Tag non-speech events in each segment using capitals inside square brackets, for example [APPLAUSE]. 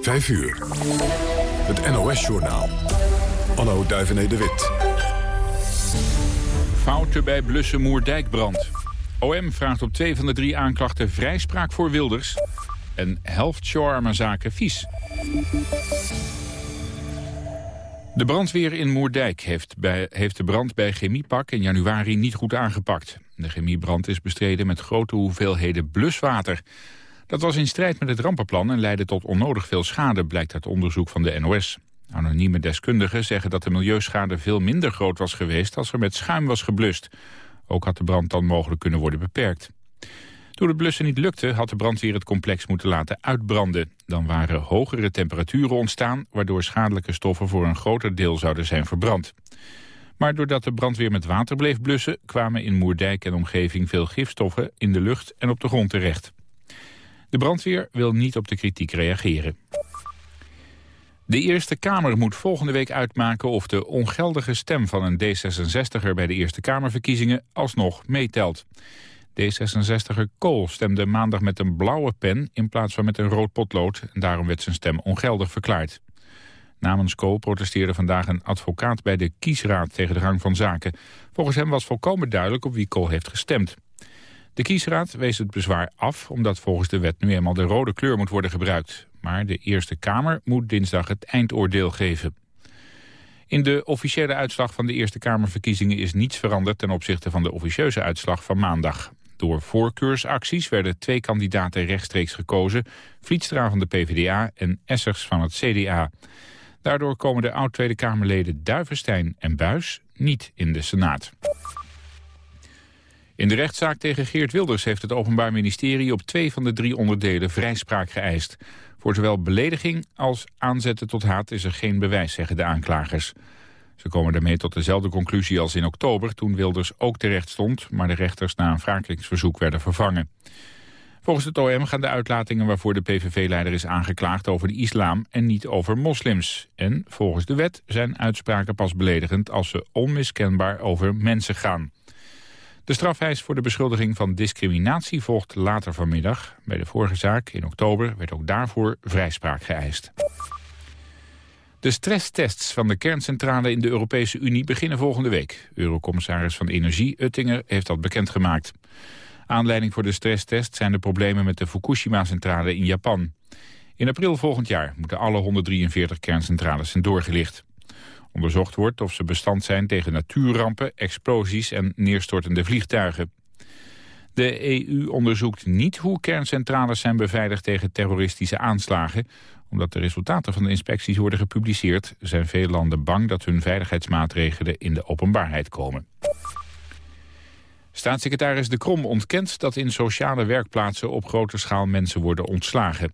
5 uur. Het NOS-journaal. Anno Duivené de Wit. Fouten bij Blussen Moerdijkbrand. OM vraagt op twee van de drie aanklachten vrijspraak voor Wilders. En helft shawarma-zaken vies. De brandweer in Moerdijk heeft, bij, heeft de brand bij Chemiepak in januari niet goed aangepakt. De chemiebrand is bestreden met grote hoeveelheden bluswater. Dat was in strijd met het rampenplan en leidde tot onnodig veel schade, blijkt uit onderzoek van de NOS. Anonieme deskundigen zeggen dat de milieuschade veel minder groot was geweest als er met schuim was geblust. Ook had de brand dan mogelijk kunnen worden beperkt. Toen het blussen niet lukte, had de brandweer het complex moeten laten uitbranden. Dan waren hogere temperaturen ontstaan, waardoor schadelijke stoffen voor een groter deel zouden zijn verbrand. Maar doordat de brandweer met water bleef blussen, kwamen in Moerdijk en omgeving veel gifstoffen in de lucht en op de grond terecht. De brandweer wil niet op de kritiek reageren. De Eerste Kamer moet volgende week uitmaken of de ongeldige stem van een D66er bij de Eerste Kamerverkiezingen alsnog meetelt. D66er Kool stemde maandag met een blauwe pen in plaats van met een rood potlood en daarom werd zijn stem ongeldig verklaard. Namens Kool protesteerde vandaag een advocaat bij de kiesraad tegen de gang van zaken. Volgens hem was volkomen duidelijk op wie Kool heeft gestemd. De kiesraad wees het bezwaar af omdat volgens de wet nu eenmaal de rode kleur moet worden gebruikt. Maar de Eerste Kamer moet dinsdag het eindoordeel geven. In de officiële uitslag van de Eerste Kamerverkiezingen is niets veranderd ten opzichte van de officieuze uitslag van maandag. Door voorkeursacties werden twee kandidaten rechtstreeks gekozen, Vlietstra van de PvdA en Essers van het CDA. Daardoor komen de oud-Tweede Kamerleden Duivenstein en Buis niet in de Senaat. In de rechtszaak tegen Geert Wilders heeft het Openbaar Ministerie op twee van de drie onderdelen vrijspraak geëist. Voor zowel belediging als aanzetten tot haat is er geen bewijs, zeggen de aanklagers. Ze komen daarmee tot dezelfde conclusie als in oktober, toen Wilders ook terecht stond, maar de rechters na een wrakingsverzoek werden vervangen. Volgens het OM gaan de uitlatingen waarvoor de PVV-leider is aangeklaagd over de islam en niet over moslims. En volgens de wet zijn uitspraken pas beledigend als ze onmiskenbaar over mensen gaan. De strafeis voor de beschuldiging van discriminatie volgt later vanmiddag. Bij de vorige zaak in oktober werd ook daarvoor vrijspraak geëist. De stresstests van de kerncentrale in de Europese Unie beginnen volgende week. Eurocommissaris van Energie Uttinger heeft dat bekendgemaakt. Aanleiding voor de stresstest zijn de problemen met de Fukushima-centrale in Japan. In april volgend jaar moeten alle 143 kerncentrales zijn doorgelicht. Onderzocht wordt of ze bestand zijn tegen natuurrampen, explosies en neerstortende vliegtuigen. De EU onderzoekt niet hoe kerncentrales zijn beveiligd tegen terroristische aanslagen. Omdat de resultaten van de inspecties worden gepubliceerd... zijn veel landen bang dat hun veiligheidsmaatregelen in de openbaarheid komen. Staatssecretaris De Krom ontkent dat in sociale werkplaatsen op grote schaal mensen worden ontslagen.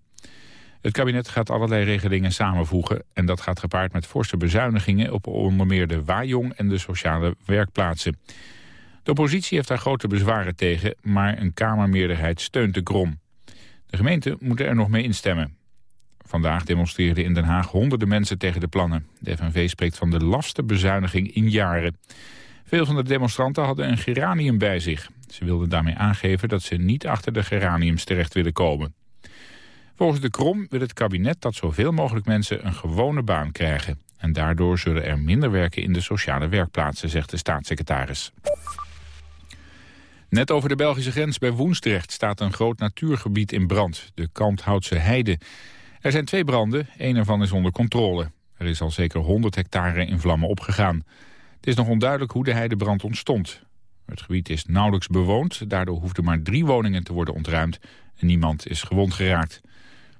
Het kabinet gaat allerlei regelingen samenvoegen... en dat gaat gepaard met forse bezuinigingen op onder meer de Wajong en de sociale werkplaatsen. De oppositie heeft daar grote bezwaren tegen, maar een Kamermeerderheid steunt de krom. De gemeenten moeten er nog mee instemmen. Vandaag demonstreerden in Den Haag honderden mensen tegen de plannen. De FNV spreekt van de laste bezuiniging in jaren. Veel van de demonstranten hadden een geranium bij zich. Ze wilden daarmee aangeven dat ze niet achter de geraniums terecht willen komen. Volgens de Krom wil het kabinet dat zoveel mogelijk mensen een gewone baan krijgen. En daardoor zullen er minder werken in de sociale werkplaatsen, zegt de staatssecretaris. Net over de Belgische grens bij Woensdrecht staat een groot natuurgebied in brand, de Kanthoutse Heide. Er zijn twee branden, één ervan is onder controle. Er is al zeker 100 hectare in vlammen opgegaan. Het is nog onduidelijk hoe de heidebrand ontstond. Het gebied is nauwelijks bewoond, daardoor hoefden maar drie woningen te worden ontruimd en niemand is gewond geraakt.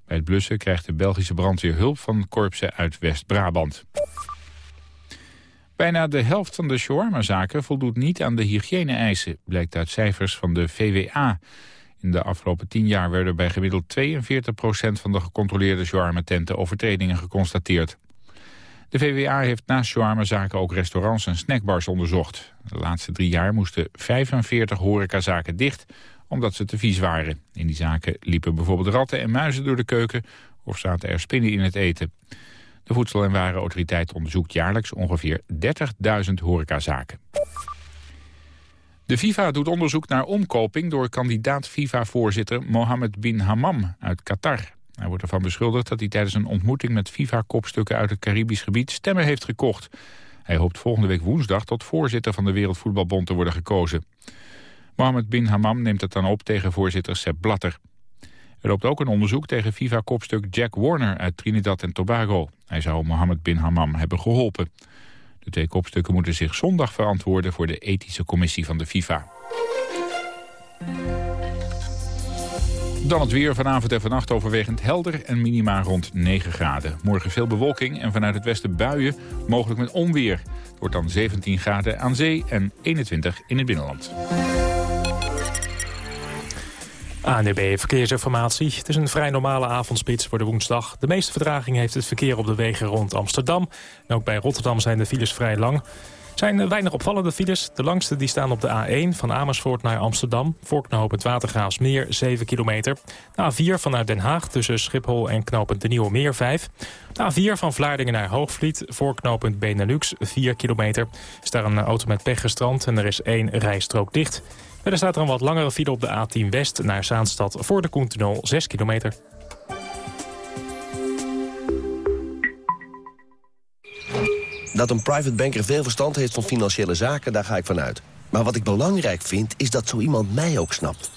Bij het blussen krijgt de Belgische brandweer hulp van korpsen uit West-Brabant. Bijna de helft van de shawarma-zaken voldoet niet aan de hygiëne-eisen, blijkt uit cijfers van de VWA. In de afgelopen tien jaar werden bij gemiddeld 42% van de gecontroleerde shawarma-tenten overtredingen geconstateerd. De VWA heeft naast shawarma-zaken ook restaurants en snackbars onderzocht. De laatste drie jaar moesten 45 horecazaken dicht omdat ze te vies waren. In die zaken liepen bijvoorbeeld ratten en muizen door de keuken... of zaten er spinnen in het eten. De Voedsel- en Warenautoriteit onderzoekt jaarlijks ongeveer 30.000 horecazaken. De FIFA doet onderzoek naar omkoping door kandidaat FIFA-voorzitter Mohammed bin Hammam uit Qatar. Hij wordt ervan beschuldigd dat hij tijdens een ontmoeting met FIFA-kopstukken uit het Caribisch gebied stemmen heeft gekocht. Hij hoopt volgende week woensdag tot voorzitter van de Wereldvoetbalbond te worden gekozen. Mohammed bin Hammam neemt het dan op tegen voorzitter Sepp Blatter. Er loopt ook een onderzoek tegen FIFA-kopstuk Jack Warner uit Trinidad en Tobago. Hij zou Mohammed bin Hammam hebben geholpen. De twee kopstukken moeten zich zondag verantwoorden voor de ethische commissie van de FIFA. Dan het weer vanavond en vannacht overwegend helder en minima rond 9 graden. Morgen veel bewolking en vanuit het westen buien, mogelijk met onweer. Het wordt dan 17 graden aan zee en 21 in het binnenland. ANDB Verkeersinformatie. Het is een vrij normale avondspits voor de woensdag. De meeste vertraging heeft het verkeer op de wegen rond Amsterdam. En ook bij Rotterdam zijn de files vrij lang. Zijn weinig opvallende files. De langste die staan op de A1 van Amersfoort naar Amsterdam. Voor knooppunt Watergraafsmeer 7 kilometer. De A4 vanuit Den Haag tussen Schiphol en knooppunt De Nieuwe Meer 5. De A4 van Vlaardingen naar Hoogvliet voor knooppunt Benelux 4 kilometer. Is daar een auto met pech gestrand en er is één rijstrook dicht. Verder staat er een wat langere file op de A10 West naar Zaanstad voor de Koentunnel 6 kilometer. Dat een private banker veel verstand heeft van financiële zaken, daar ga ik vanuit. Maar wat ik belangrijk vind, is dat zo iemand mij ook snapt.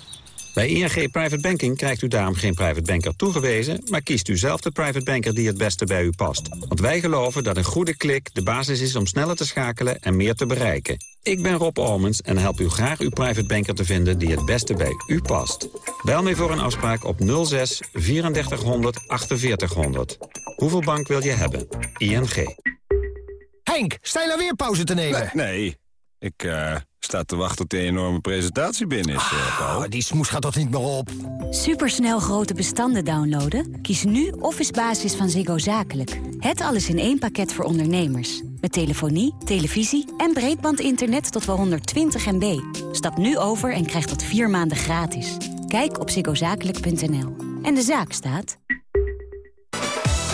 Bij ING Private Banking krijgt u daarom geen private banker toegewezen... maar kiest u zelf de private banker die het beste bij u past. Want wij geloven dat een goede klik de basis is om sneller te schakelen en meer te bereiken. Ik ben Rob Almens en help u graag uw private banker te vinden die het beste bij u past. Bel mij voor een afspraak op 06 3400 4800. Hoeveel bank wil je hebben? ING. Henk, sta je nou weer pauze te nemen? Nee, nee. ik uh, sta te wachten tot die enorme presentatie binnen is, uh, Paul. die smoes gaat toch niet meer op? Supersnel grote bestanden downloaden? Kies nu Office Basis van Ziggo Zakelijk. Het alles in één pakket voor ondernemers. Met telefonie, televisie en breedbandinternet tot wel 120 MB. Stap nu over en krijg dat vier maanden gratis. Kijk op ziggozakelijk.nl. En de zaak staat...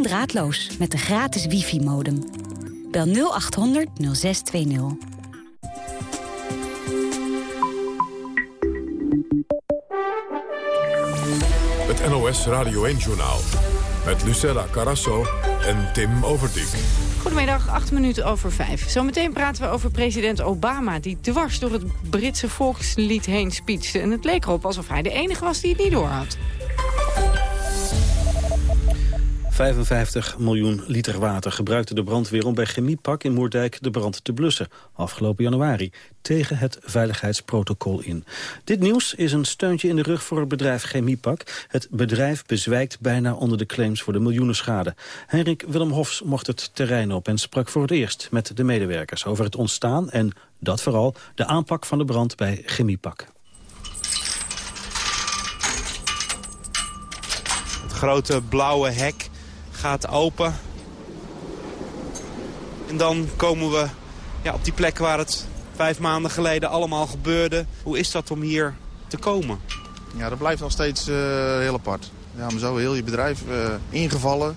En draadloos met de gratis wifi-modem. Bel 0800 0620. Het NOS Radio 1-journaal. Met Lucella Carasso en Tim Overdijk. Goedemiddag, acht minuten over vijf. Zometeen praten we over president Obama... die dwars door het Britse volkslied heen speechte. En het leek erop alsof hij de enige was die het niet doorhad. 55 miljoen liter water gebruikte de brandweer om bij Chemiepak in Moerdijk de brand te blussen. Afgelopen januari tegen het veiligheidsprotocol in. Dit nieuws is een steuntje in de rug voor het bedrijf Chemiepak. Het bedrijf bezwijkt bijna onder de claims voor de miljoenenschade. Henrik Willem Hofs mocht het terrein op en sprak voor het eerst met de medewerkers over het ontstaan en, dat vooral, de aanpak van de brand bij Chemiepak. Grote blauwe hek gaat open. En dan komen we ja, op die plek waar het vijf maanden geleden allemaal gebeurde. Hoe is dat om hier te komen? Ja, dat blijft nog steeds uh, heel apart. Ja, maar zo heel je bedrijf uh, ingevallen,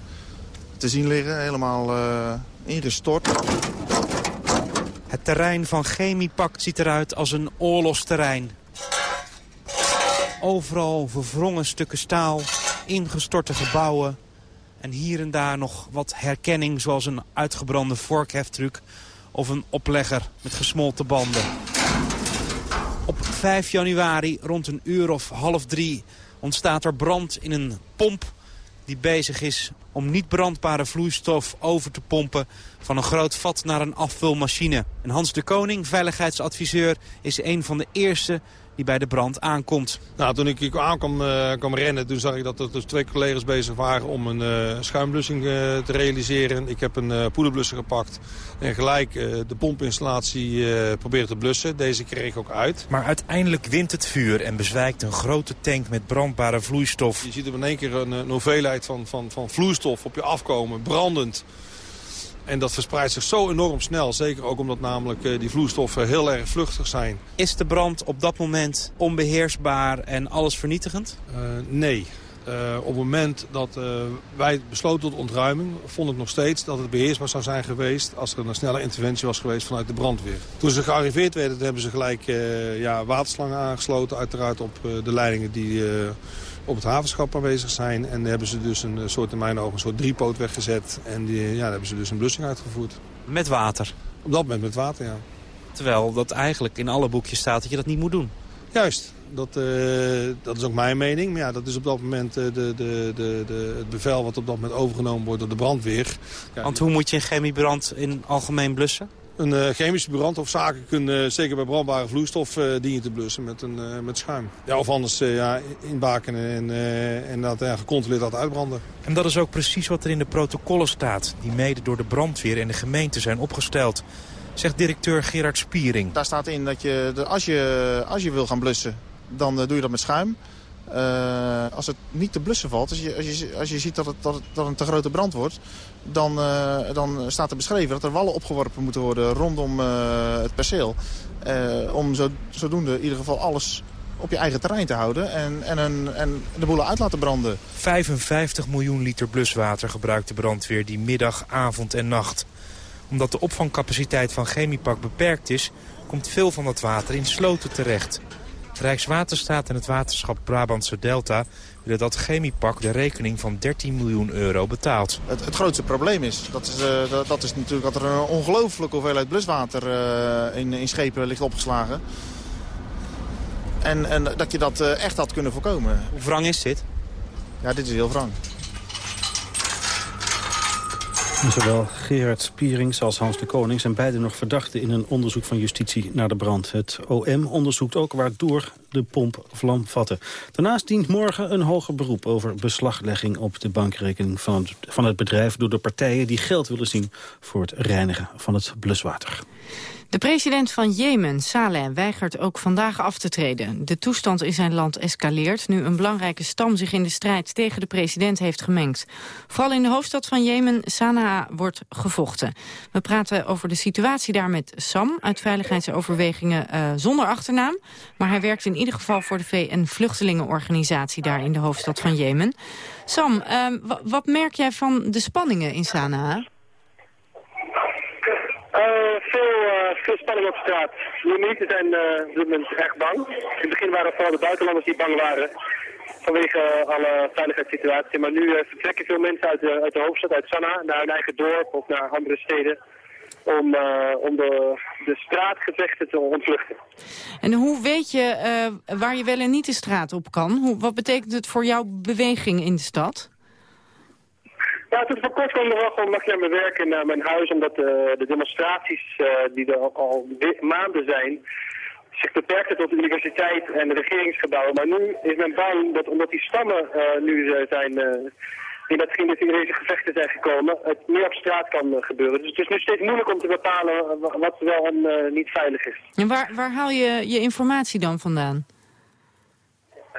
te zien liggen, helemaal uh, ingestort. Het terrein van Chemiepak ziet eruit als een oorlogsterrein. Overal verwrongen stukken staal, ingestorte gebouwen... En hier en daar nog wat herkenning zoals een uitgebrande vorkheftruc of een oplegger met gesmolten banden. Op 5 januari rond een uur of half drie ontstaat er brand in een pomp die bezig is om niet brandbare vloeistof over te pompen van een groot vat naar een afvulmachine. En Hans de Koning, veiligheidsadviseur, is een van de eerste die bij de brand aankomt. Nou, toen ik hier aankwam uh, kwam rennen, toen zag ik dat er dus twee collega's bezig waren om een uh, schuimblussing uh, te realiseren. Ik heb een poederblusser gepakt en gelijk de pompinstallatie proberen te blussen. Deze kreeg ik ook uit. Maar uiteindelijk wint het vuur en bezwijkt een grote tank met brandbare vloeistof. Je ziet er in één keer een, een hoeveelheid van, van, van vloeistof op je afkomen, brandend. En dat verspreidt zich zo enorm snel. Zeker ook omdat namelijk eh, die vloeistoffen heel erg vluchtig zijn. Is de brand op dat moment onbeheersbaar en alles vernietigend? Uh, nee. Uh, op het moment dat uh, wij besloten tot ontruiming... vond ik nog steeds dat het beheersbaar zou zijn geweest... als er een snelle interventie was geweest vanuit de brandweer. Toen ze gearriveerd werden, hebben ze gelijk ja, waterslangen aangesloten... uiteraard op de leidingen die op het havenschap aanwezig zijn. En hebben ze dus een soort, in mijn ogen, een soort driepoot weggezet. En die, ja, hebben ze dus een blussing uitgevoerd. Met water? Op dat moment met water, ja. Terwijl dat eigenlijk in alle boekjes staat dat je dat niet moet doen. Juist, dat, uh, dat is ook mijn mening. Maar ja, dat is op dat moment uh, de, de, de, de, het bevel wat op dat moment overgenomen wordt door de brandweer. Ja, Want hoe moet je een chemiebrand in algemeen blussen? Een uh, chemische brand of zaken kunnen zeker bij brandbare vloeistof uh, dienen te blussen met, een, uh, met schuim. Ja, of anders ja, inbakenen en, en dat ja, gecontroleerd laten uitbranden. En dat is ook precies wat er in de protocollen staat... die mede door de brandweer en de gemeente zijn opgesteld. Zegt directeur Gerard Spiering. Daar staat in dat je, als, je, als je wil gaan blussen, dan doe je dat met schuim. Uh, als het niet te blussen valt, als je, als je, ziet dat het, dat, dat een te grote brand wordt... Dan, uh, dan staat er beschreven dat er wallen opgeworpen moeten worden rondom uh, het perceel. om zo, zodoende in ieder geval alles op je eigen terrein te houden en, en, een, en de boelen uit laten branden. 55 miljoen liter bluswater gebruikt de brandweer die middag, avond en nacht. Omdat de opvangcapaciteit van Chemiepak beperkt is, komt veel van dat water in sloten terecht. Rijkswaterstaat en het waterschap Brabantse Delta willen dat Chemiepak de rekening van 13 miljoen euro betaalt. Het, het grootste probleem is, dat is, uh, dat, dat, is natuurlijk dat er een ongelooflijke hoeveelheid bluswater uh, in, in schepen ligt opgeslagen. En, en dat je dat uh, echt had kunnen voorkomen. Hoe wrang is dit? Ja, dit is heel wrang. Zowel Gerard Spierings als Hans de Koning zijn beide nog verdachten in een onderzoek van justitie naar de brand. Het OM onderzoekt ook waardoor de pomp vlam vatte. Daarnaast dient morgen een hoger beroep over beslaglegging op de bankrekening van van het bedrijf door de partijen die geld willen zien voor het reinigen van het bluswater. De president van Jemen, Saleh, weigert ook vandaag af te treden. De toestand in zijn land escaleert nu een belangrijke stam zich in de strijd tegen de president heeft gemengd. Vooral in de hoofdstad van Jemen, Sanaa, wordt gevochten. We praten over de situatie daar met Sam uit Veiligheidsoverwegingen uh, zonder achternaam. Maar hij werkt in ieder geval voor de VN-vluchtelingenorganisatie daar in de hoofdstad van Jemen. Sam, uh, wat merk jij van de spanningen in Sanaa? Uh, veel, spanning op straat. De Jemenieten zijn uh, dit moment erg bang. In het begin waren het vooral de buitenlanders die bang waren vanwege alle veiligheidssituatie. Maar nu vertrekken veel mensen uit de, uit de hoofdstad, uit Sanaa, naar hun eigen dorp of naar andere steden. Om, om de, de straatgevechten te ontvluchten. En hoe weet je waar je wel en niet de straat op kan? Hoe, wat betekent het voor jouw beweging in de stad? Ja, tot voor kort kwam er gewoon mag naar mijn werk en naar mijn huis, omdat uh, de demonstraties uh, die er al, maanden zijn, zich beperkten tot de universiteit en de regeringsgebouwen. Maar nu is men bang dat omdat die stammen uh, nu zijn, in, dat, in deze gevechten zijn gekomen, het meer op straat kan gebeuren. Dus het is nu steeds moeilijk om te bepalen wat wel en niet veilig is. En waar, waar haal je je informatie dan vandaan?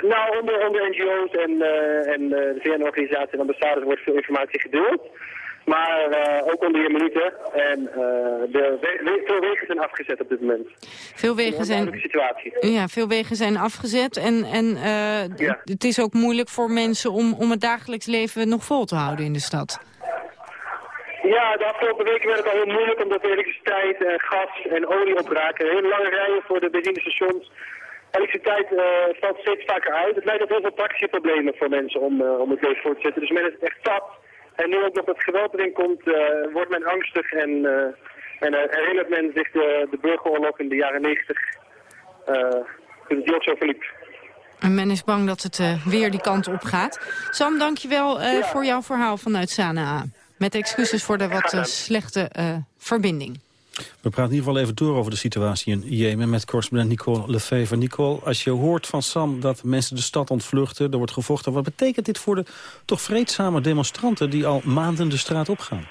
Nou, onder, onder NGO's en, uh, en uh, de VN-organisatie en ambassades wordt veel informatie gedeeld. Maar uh, ook onder Jemenieten. En de we veel wegen zijn afgezet op dit moment. Veel wegen zijn... situatie. Ja, veel wegen zijn afgezet. En, en ja. het is ook moeilijk voor mensen om, om het dagelijks leven nog vol te houden in de stad. Ja, de afgelopen weken werd het al heel moeilijk omdat elektriciteit, gas en olie opraken. Hele lange rijen voor de benzinestations elektriciteit uh, valt steeds vaker uit. Het leidt tot heel veel praktische problemen voor mensen om, uh, om het leven voor te zetten. Dus men is echt zat. En nu ook nog het geweld erin komt, uh, wordt men angstig en, en herinnert men zich de, de burgeroorlog in de jaren negentig. die ook zo verliep. En men is bang dat het weer die kant op gaat. Sam, dankjewel uh, ja. voor jouw verhaal vanuit Sanaa. Met excuses voor de wat slechte verbinding. We praten in ieder geval even door over de situatie in Jemen... met correspondent Nicole Lefever. Nicole, als je hoort van Sam dat mensen de stad ontvluchten... er wordt gevochten, wat betekent dit voor de toch vreedzame demonstranten... die al maanden de straat opgaan?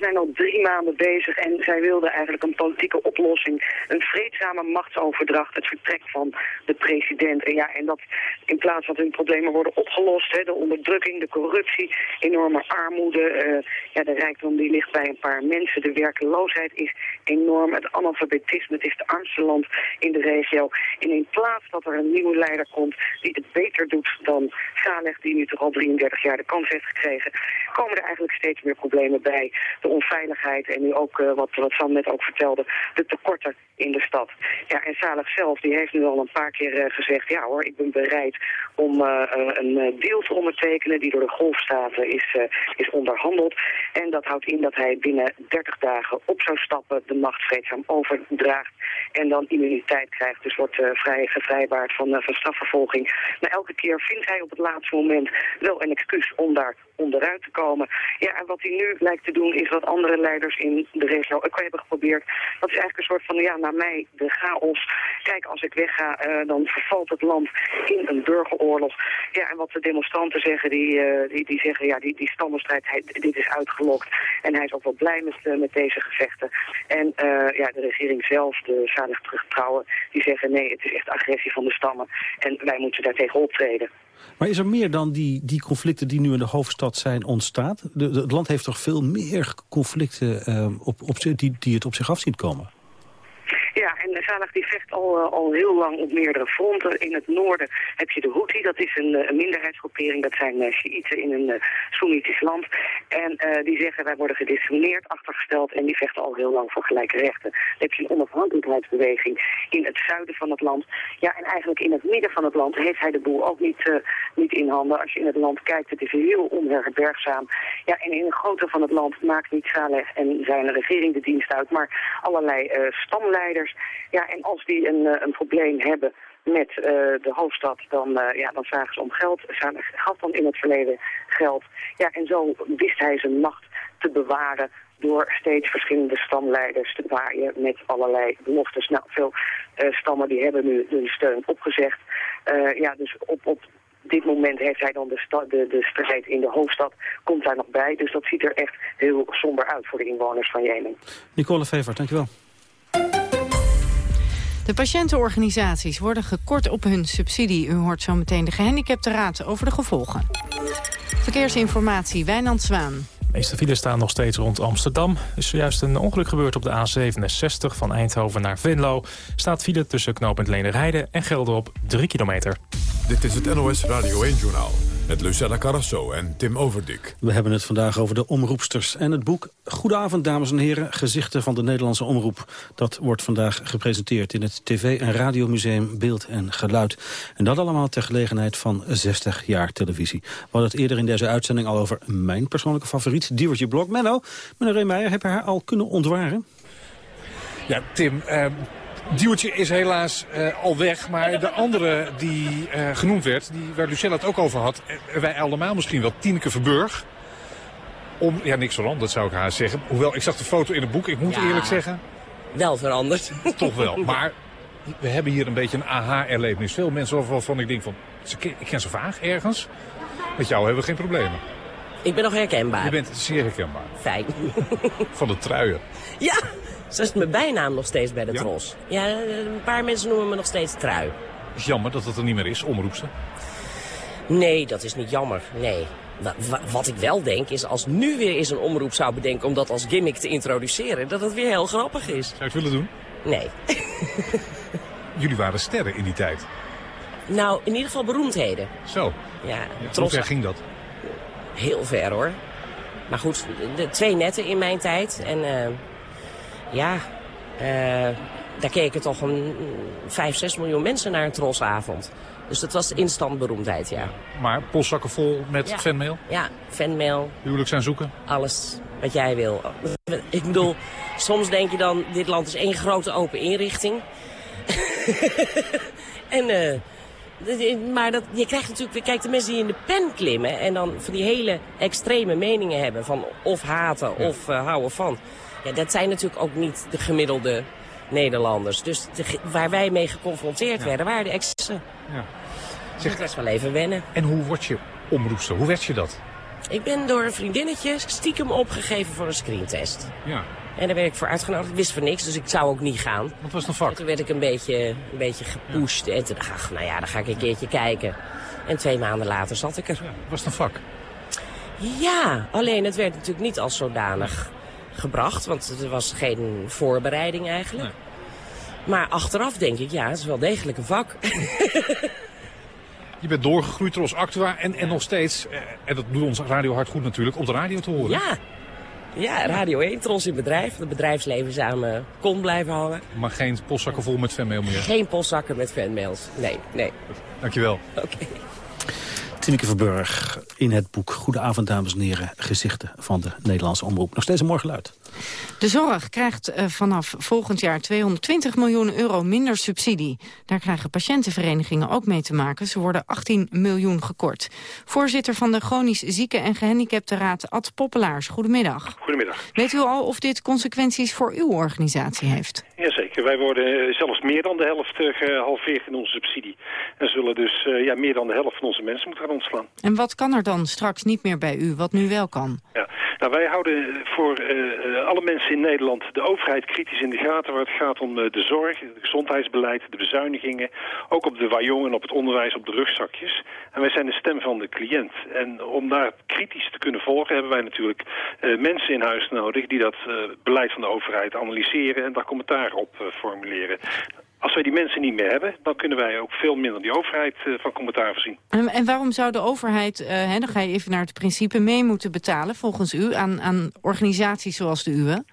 Zijn al drie maanden bezig en zij wilden eigenlijk een politieke oplossing. Een vreedzame machtsoverdracht, het vertrek van de president. En, ja, en dat in plaats dat hun problemen worden opgelost, hè, de onderdrukking, de corruptie, enorme armoede. Uh, ja, de rijkdom die ligt bij een paar mensen. De werkeloosheid is enorm. Het analfabetisme, het is het armste land in de regio. En in plaats dat er een nieuwe leider komt die het beter doet dan Saleh, die nu toch al 33 jaar de kans heeft gekregen, komen er eigenlijk steeds meer problemen bij onveiligheid en nu ook, uh, wat, wat Sam net ook vertelde, de tekorten in de stad. Ja, en Zalig zelf, die heeft nu al een paar keer uh, gezegd, ja hoor, ik ben bereid om uh, een deal te ondertekenen die door de golfstaten is, is onderhandeld. En dat houdt in dat hij binnen 30 dagen op zou stappen, de macht vreedzaam overdraagt en dan immuniteit krijgt. Dus wordt vrij gevrijwaard van, van strafvervolging. Maar elke keer vindt hij op het laatste moment wel een excuus om daar onderuit te komen. Ja, en wat hij nu lijkt te doen is andere leiders in de regio ook hebben geprobeerd. Dat is eigenlijk een soort van, ja, naar mij de chaos. Kijk, als ik wegga, uh, dan vervalt het land in een burgeroorlog. Ja, en wat de demonstranten zeggen, die, uh, die, die zeggen, ja, die, die stammenstrijd, hij, dit is uitgelokt. En hij is ook wel blij met, uh, met deze gevechten. En ja, de regering zelf, de zalig terugtrouwen, die zeggen, nee, het is echt agressie van de stammen. En wij moeten daartegen optreden. Maar is er meer dan die, die conflicten die nu in de hoofdstad zijn ontstaan? De, het land heeft toch veel meer conflicten uh, op, op, die, die het op zich af ziet komen? Ja, en Zalig die vecht al, uh, al heel lang op meerdere fronten. In het noorden heb je de Houthi, dat is een, een minderheidsgroepering. Dat zijn uh, in een uh, Soenitisch land. En die zeggen wij worden gediscrimineerd, achtergesteld. En die vechten al heel lang voor gelijke rechten. Dan heb je een onafhankelijkheidsbeweging in het zuiden van het land. Ja, en eigenlijk in het midden van het land heeft hij de boel ook niet, niet in handen. Als je in het land kijkt, het is heel onherbergzaam. Ja, en in een grote van het land maakt niet Saleh en zijn regering de dienst uit, maar allerlei stamleiders ja, en als die een, eh, een probleem hebben met uh, de hoofdstad, dan, uh, ja, dan vragen ze om geld. Ze gaf dan in het verleden geld. Ja, en zo wist hij zijn macht te bewaren door steeds verschillende stamleiders te paaien met allerlei beloftes. Nou, veel stammen die hebben nu hun steun opgezegd. ja, dus op, op dit moment heeft hij dan de, de, de strijd in de hoofdstad, komt daar nog bij. Dus dat ziet er echt heel somber uit voor de inwoners van Jemen. Nicole Vever, dankjewel. De patiëntenorganisaties worden gekort op hun subsidie. U hoort zo meteen de gehandicapte raad over de gevolgen. Verkeersinformatie, Wijnand Zwaan. De meeste files staan nog steeds rond Amsterdam. Er is zojuist een ongeluk gebeurd op de A67 van Eindhoven naar Venlo. Staat file tussen knooppunt Lenerijden en Gelderop 3 kilometer. Dit is het NOS Radio 1-journaal met Lucella Carrasso en Tim Overdik. We hebben het vandaag over de omroepsters en het boek. Goedenavond, dames en heren. Gezichten van de Nederlandse omroep. Dat wordt vandaag gepresenteerd in het TV- en radiomuseum Beeld en Geluid. En dat allemaal ter gelegenheid van 60 jaar televisie. We hadden het eerder in deze uitzending al over mijn persoonlijke favoriet, Diewertje Blok. Menno, meneer Reemeijer, heb je haar al kunnen ontwaren? Ja, Tim, uh, Duwtje is helaas uh, al weg, maar de andere die uh, genoemd werd, die, waar Lucella het ook over had, uh, wij allemaal misschien wel, Tineke Verburg. Om, ja, niks veranderd zou ik haar zeggen. Hoewel, ik zag de foto in het boek, ik moet ja, eerlijk zeggen... Wel veranderd. Toch wel, [LAUGHS] maar we hebben hier een beetje een aha-erlevenis. Veel mensen waarvan ik denk van, ik ken ze vaag ergens. Met jou hebben we geen problemen. Ik ben nog herkenbaar. Je bent zeer herkenbaar. Fijn. [LAUGHS] Van de truien. Ja, zo is mijn bijnaam nog steeds bij de ja? Tros. Ja, een paar mensen noemen me nog steeds Trui. Is jammer dat het er niet meer is, omroepster? Nee, dat is niet jammer. Nee. Wat ik wel denk is, als nu weer eens een omroep zou bedenken om dat als gimmick te introduceren, dat het weer heel grappig is. Zou je het willen doen? Nee. [LAUGHS] Jullie waren sterren in die tijd. Nou, in ieder geval beroemdheden. Zo. Ja, ja Hoe ver ging dat? Heel ver hoor. Maar goed, de twee netten in mijn tijd. En uh, ja, uh, daar keken toch een 5, 6 miljoen mensen naar een trosavond. Dus dat was instant beroemdheid, ja. Maar postzakken vol met ja. fanmail? Ja, fanmail. Huwelijk zijn zoeken? Alles wat jij wil. [LAUGHS] Ik bedoel, soms denk je dan, dit land is één grote open inrichting. [LAUGHS] en... Uh, maar dat, je krijgt natuurlijk, kijk de mensen die in de pen klimmen en dan van die hele extreme meningen hebben van of haten of uh, houden van. Ja, dat zijn natuurlijk ook niet de gemiddelde Nederlanders. Dus de, waar wij mee geconfronteerd werden, waren de excessen. Ja. Zeg, dat was wel even wennen. En hoe word je omroepster? Hoe werd je dat? Ik ben door een vriendinnetje stiekem opgegeven voor een screentest. Ja. En daar werd ik voor uitgenodigd. Ik wist van niks, dus ik zou ook niet gaan. Wat was een vak? En toen werd ik een beetje, een beetje gepusht. En toen dacht ik, nou ja, dan ga ik een keertje kijken. En twee maanden later zat ik er. Ja, was het een vak? Ja, alleen het werd natuurlijk niet als zodanig gebracht. Want er was geen voorbereiding eigenlijk. Maar achteraf denk ik, ja, het is wel degelijk een vak. [LAUGHS] Je bent doorgegroeid Tros Actua en, en nog steeds, eh, en dat doet ons Radio Hard goed natuurlijk, op de radio te horen. Ja, ja Radio 1, Tros in bedrijf. Het bedrijfsleven samen kon blijven hangen. Maar geen postzakken vol met fanmail meer? Geen postzakken met fanmails, nee, nee. Dankjewel. Oké. Tineke Verburg in het boek Goedenavond, dames en heren. Gezichten van de Nederlandse omroep. Nog steeds een mooi geluid. De zorg krijgt eh, vanaf volgend jaar 220 miljoen euro minder subsidie. Daar krijgen patiëntenverenigingen ook mee te maken. Ze worden 18 miljoen gekort. Voorzitter van de Chronisch Zieke en Gehandicapte Raad, Ad Poppelaars. Goedemiddag. Goedemiddag. Weet u al of dit consequenties voor uw organisatie heeft? Jazeker. Wij worden eh, zelfs meer dan de helft eh, gehalveerd in onze subsidie. En zullen dus ja, meer dan de helft van onze mensen moeten gaan ontslaan. En wat kan er dan straks niet meer bij u, wat nu wel kan? Ja, nou, wij houden voor alle mensen in Nederland de overheid kritisch in de gaten... waar het gaat om eh, de zorg, het gezondheidsbeleid, de bezuinigingen... ook op de en op het onderwijs, op de rugzakjes. En wij zijn de stem van de cliënt. En om daar kritisch te kunnen volgen... hebben wij natuurlijk uh, mensen in huis nodig... die dat beleid van de overheid analyseren en daar commentaar op formuleren. Als wij die mensen niet meer hebben, dan kunnen wij ook veel minder die overheid uh, van commentaar voorzien. En, en, waarom zou de overheid, uh, hè, dan ga je even naar het principe, mee moeten betalen volgens u aan, aan organisaties zoals de uwe?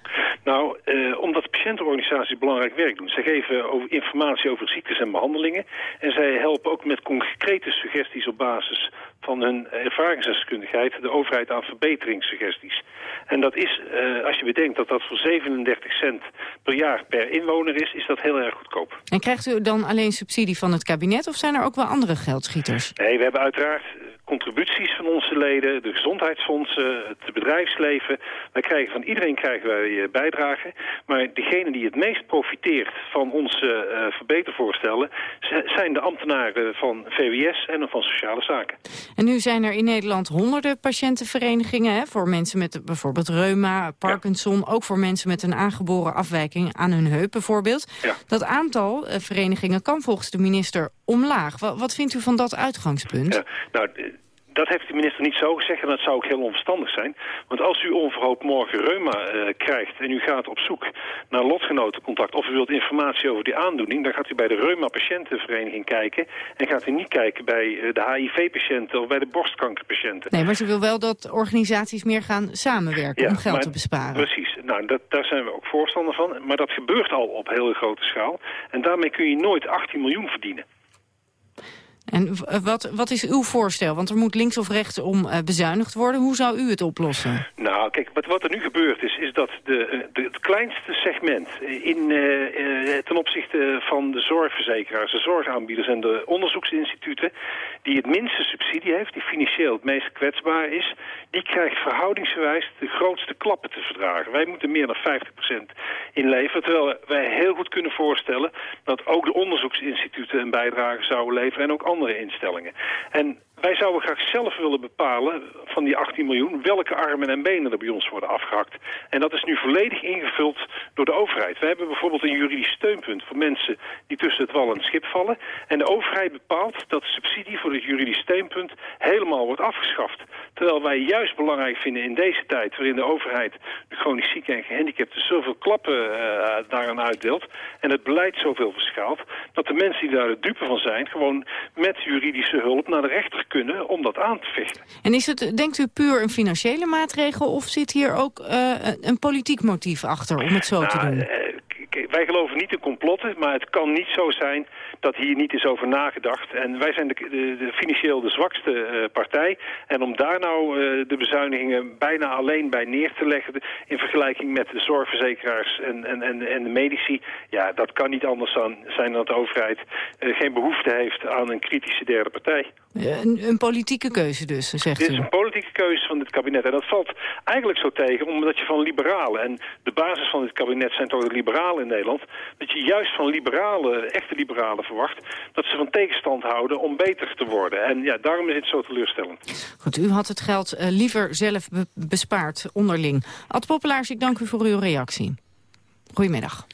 Nou, uh, omdat de patiëntenorganisaties belangrijk werk doen. Zij geven over informatie over ziektes en behandelingen. En zij helpen ook met concrete suggesties op basis van hun ervaringsdeskundigheid... de overheid aan verbeteringssuggesties. En dat is, uh, als je bedenkt dat dat voor 37 cent per jaar per inwoner is... is dat heel erg goedkoop. En krijgt u dan alleen subsidie van het kabinet... of zijn er ook wel andere geldschieters? Nee, we hebben uiteraard contributies van onze leden, de gezondheidsfondsen, het bedrijfsleven. Wij krijgen van iedereen krijgen wij eh, bijdragen. Maar degene die het meest profiteert van onze uh, verbetervoorstellen... zijn de ambtenaren van VWS en van Sociale Zaken. En nu zijn er in Nederland honderden patiëntenverenigingen... Hè, voor mensen met bijvoorbeeld reuma, Parkinson... ook voor mensen met een aangeboren afwijking aan hun heup bijvoorbeeld. Ja. Dat aantal uh, verenigingen kan volgens de minister omlaag. Wat, wat vindt u van dat uitgangspunt? Ja, nou, dat heeft de minister niet zo gezegd en dat zou ook heel onverstandig zijn. Want als u onverhoopt morgen reuma uh, krijgt en u gaat op zoek naar lotgenotencontact... of u wilt informatie over die aandoening... dan gaat u bij de reuma-patiëntenvereniging kijken... en gaat u niet kijken bij uh, de HIV-patiënten of bij de borstkankerpatiënten. Nee, maar ze wil wel dat organisaties meer gaan samenwerken ja, om geld maar, te besparen. Precies, nou, dat, daar zijn we ook voorstander van. Maar dat gebeurt al op hele grote schaal. En daarmee kun je nooit 18 miljoen verdienen. En wat, wat is uw voorstel? Want er moet links of rechts om uh, bezuinigd worden. Hoe zou u het oplossen? Nou, kijk, wat, er nu gebeurt is, is dat de, de het kleinste segment in, ten opzichte van de zorgverzekeraars, de zorgaanbieders en de onderzoeksinstituten, die het minste subsidie heeft, die financieel het meest kwetsbaar is, die krijgt verhoudingsgewijs de grootste klappen te verdragen. Wij moeten meer dan 50% inleveren, terwijl wij heel goed kunnen voorstellen dat ook de onderzoeksinstituten een bijdrage zouden leveren en ook andere instellingen. En wij zouden graag zelf willen bepalen van die 18 miljoen welke armen en benen er bij ons worden afgehakt. En dat is nu volledig ingevuld door de overheid. We hebben bijvoorbeeld een juridisch steunpunt voor mensen die tussen het wal en het schip vallen. En de overheid bepaalt dat de subsidie voor het juridisch steunpunt helemaal wordt afgeschaft. Terwijl wij juist belangrijk vinden in deze tijd waarin de overheid de chronisch zieken en gehandicapten zoveel klappen uh, daaraan uitdeelt en het beleid zoveel verschaalt, dat de mensen die daar de dupe van zijn gewoon met juridische hulp naar de rechter kunnen om dat aan te vechten. En is het, denkt u, puur een financiële maatregel of zit hier ook uh, een politiek motief achter om het zo nou, te doen? Uh, wij geloven niet in complotten, maar het kan niet zo zijn dat hier niet is over nagedacht. En wij zijn de, de, de financieel de zwakste uh, partij. En om daar nou uh, de bezuinigingen bijna alleen bij neer te leggen... in vergelijking met de zorgverzekeraars en, en, en, en de medici... ja, dat kan niet anders dan zijn dat de overheid uh, geen behoefte heeft aan een kritische derde partij. Een, een politieke keuze dus, zegt Dit u. is een politieke keuze van dit kabinet. En dat valt eigenlijk zo tegen, omdat je van liberalen... en de basis van dit kabinet zijn toch de liberalen in Nederland... dat je juist van liberalen, echte liberalen verwacht... dat ze van tegenstand houden om beter te worden. En ja, daarom is het zo teleurstellend. Goed, u had het geld eh, liever zelf be- bespaard onderling. Ad Poppelaars, ik dank u voor uw reactie. Goedemiddag.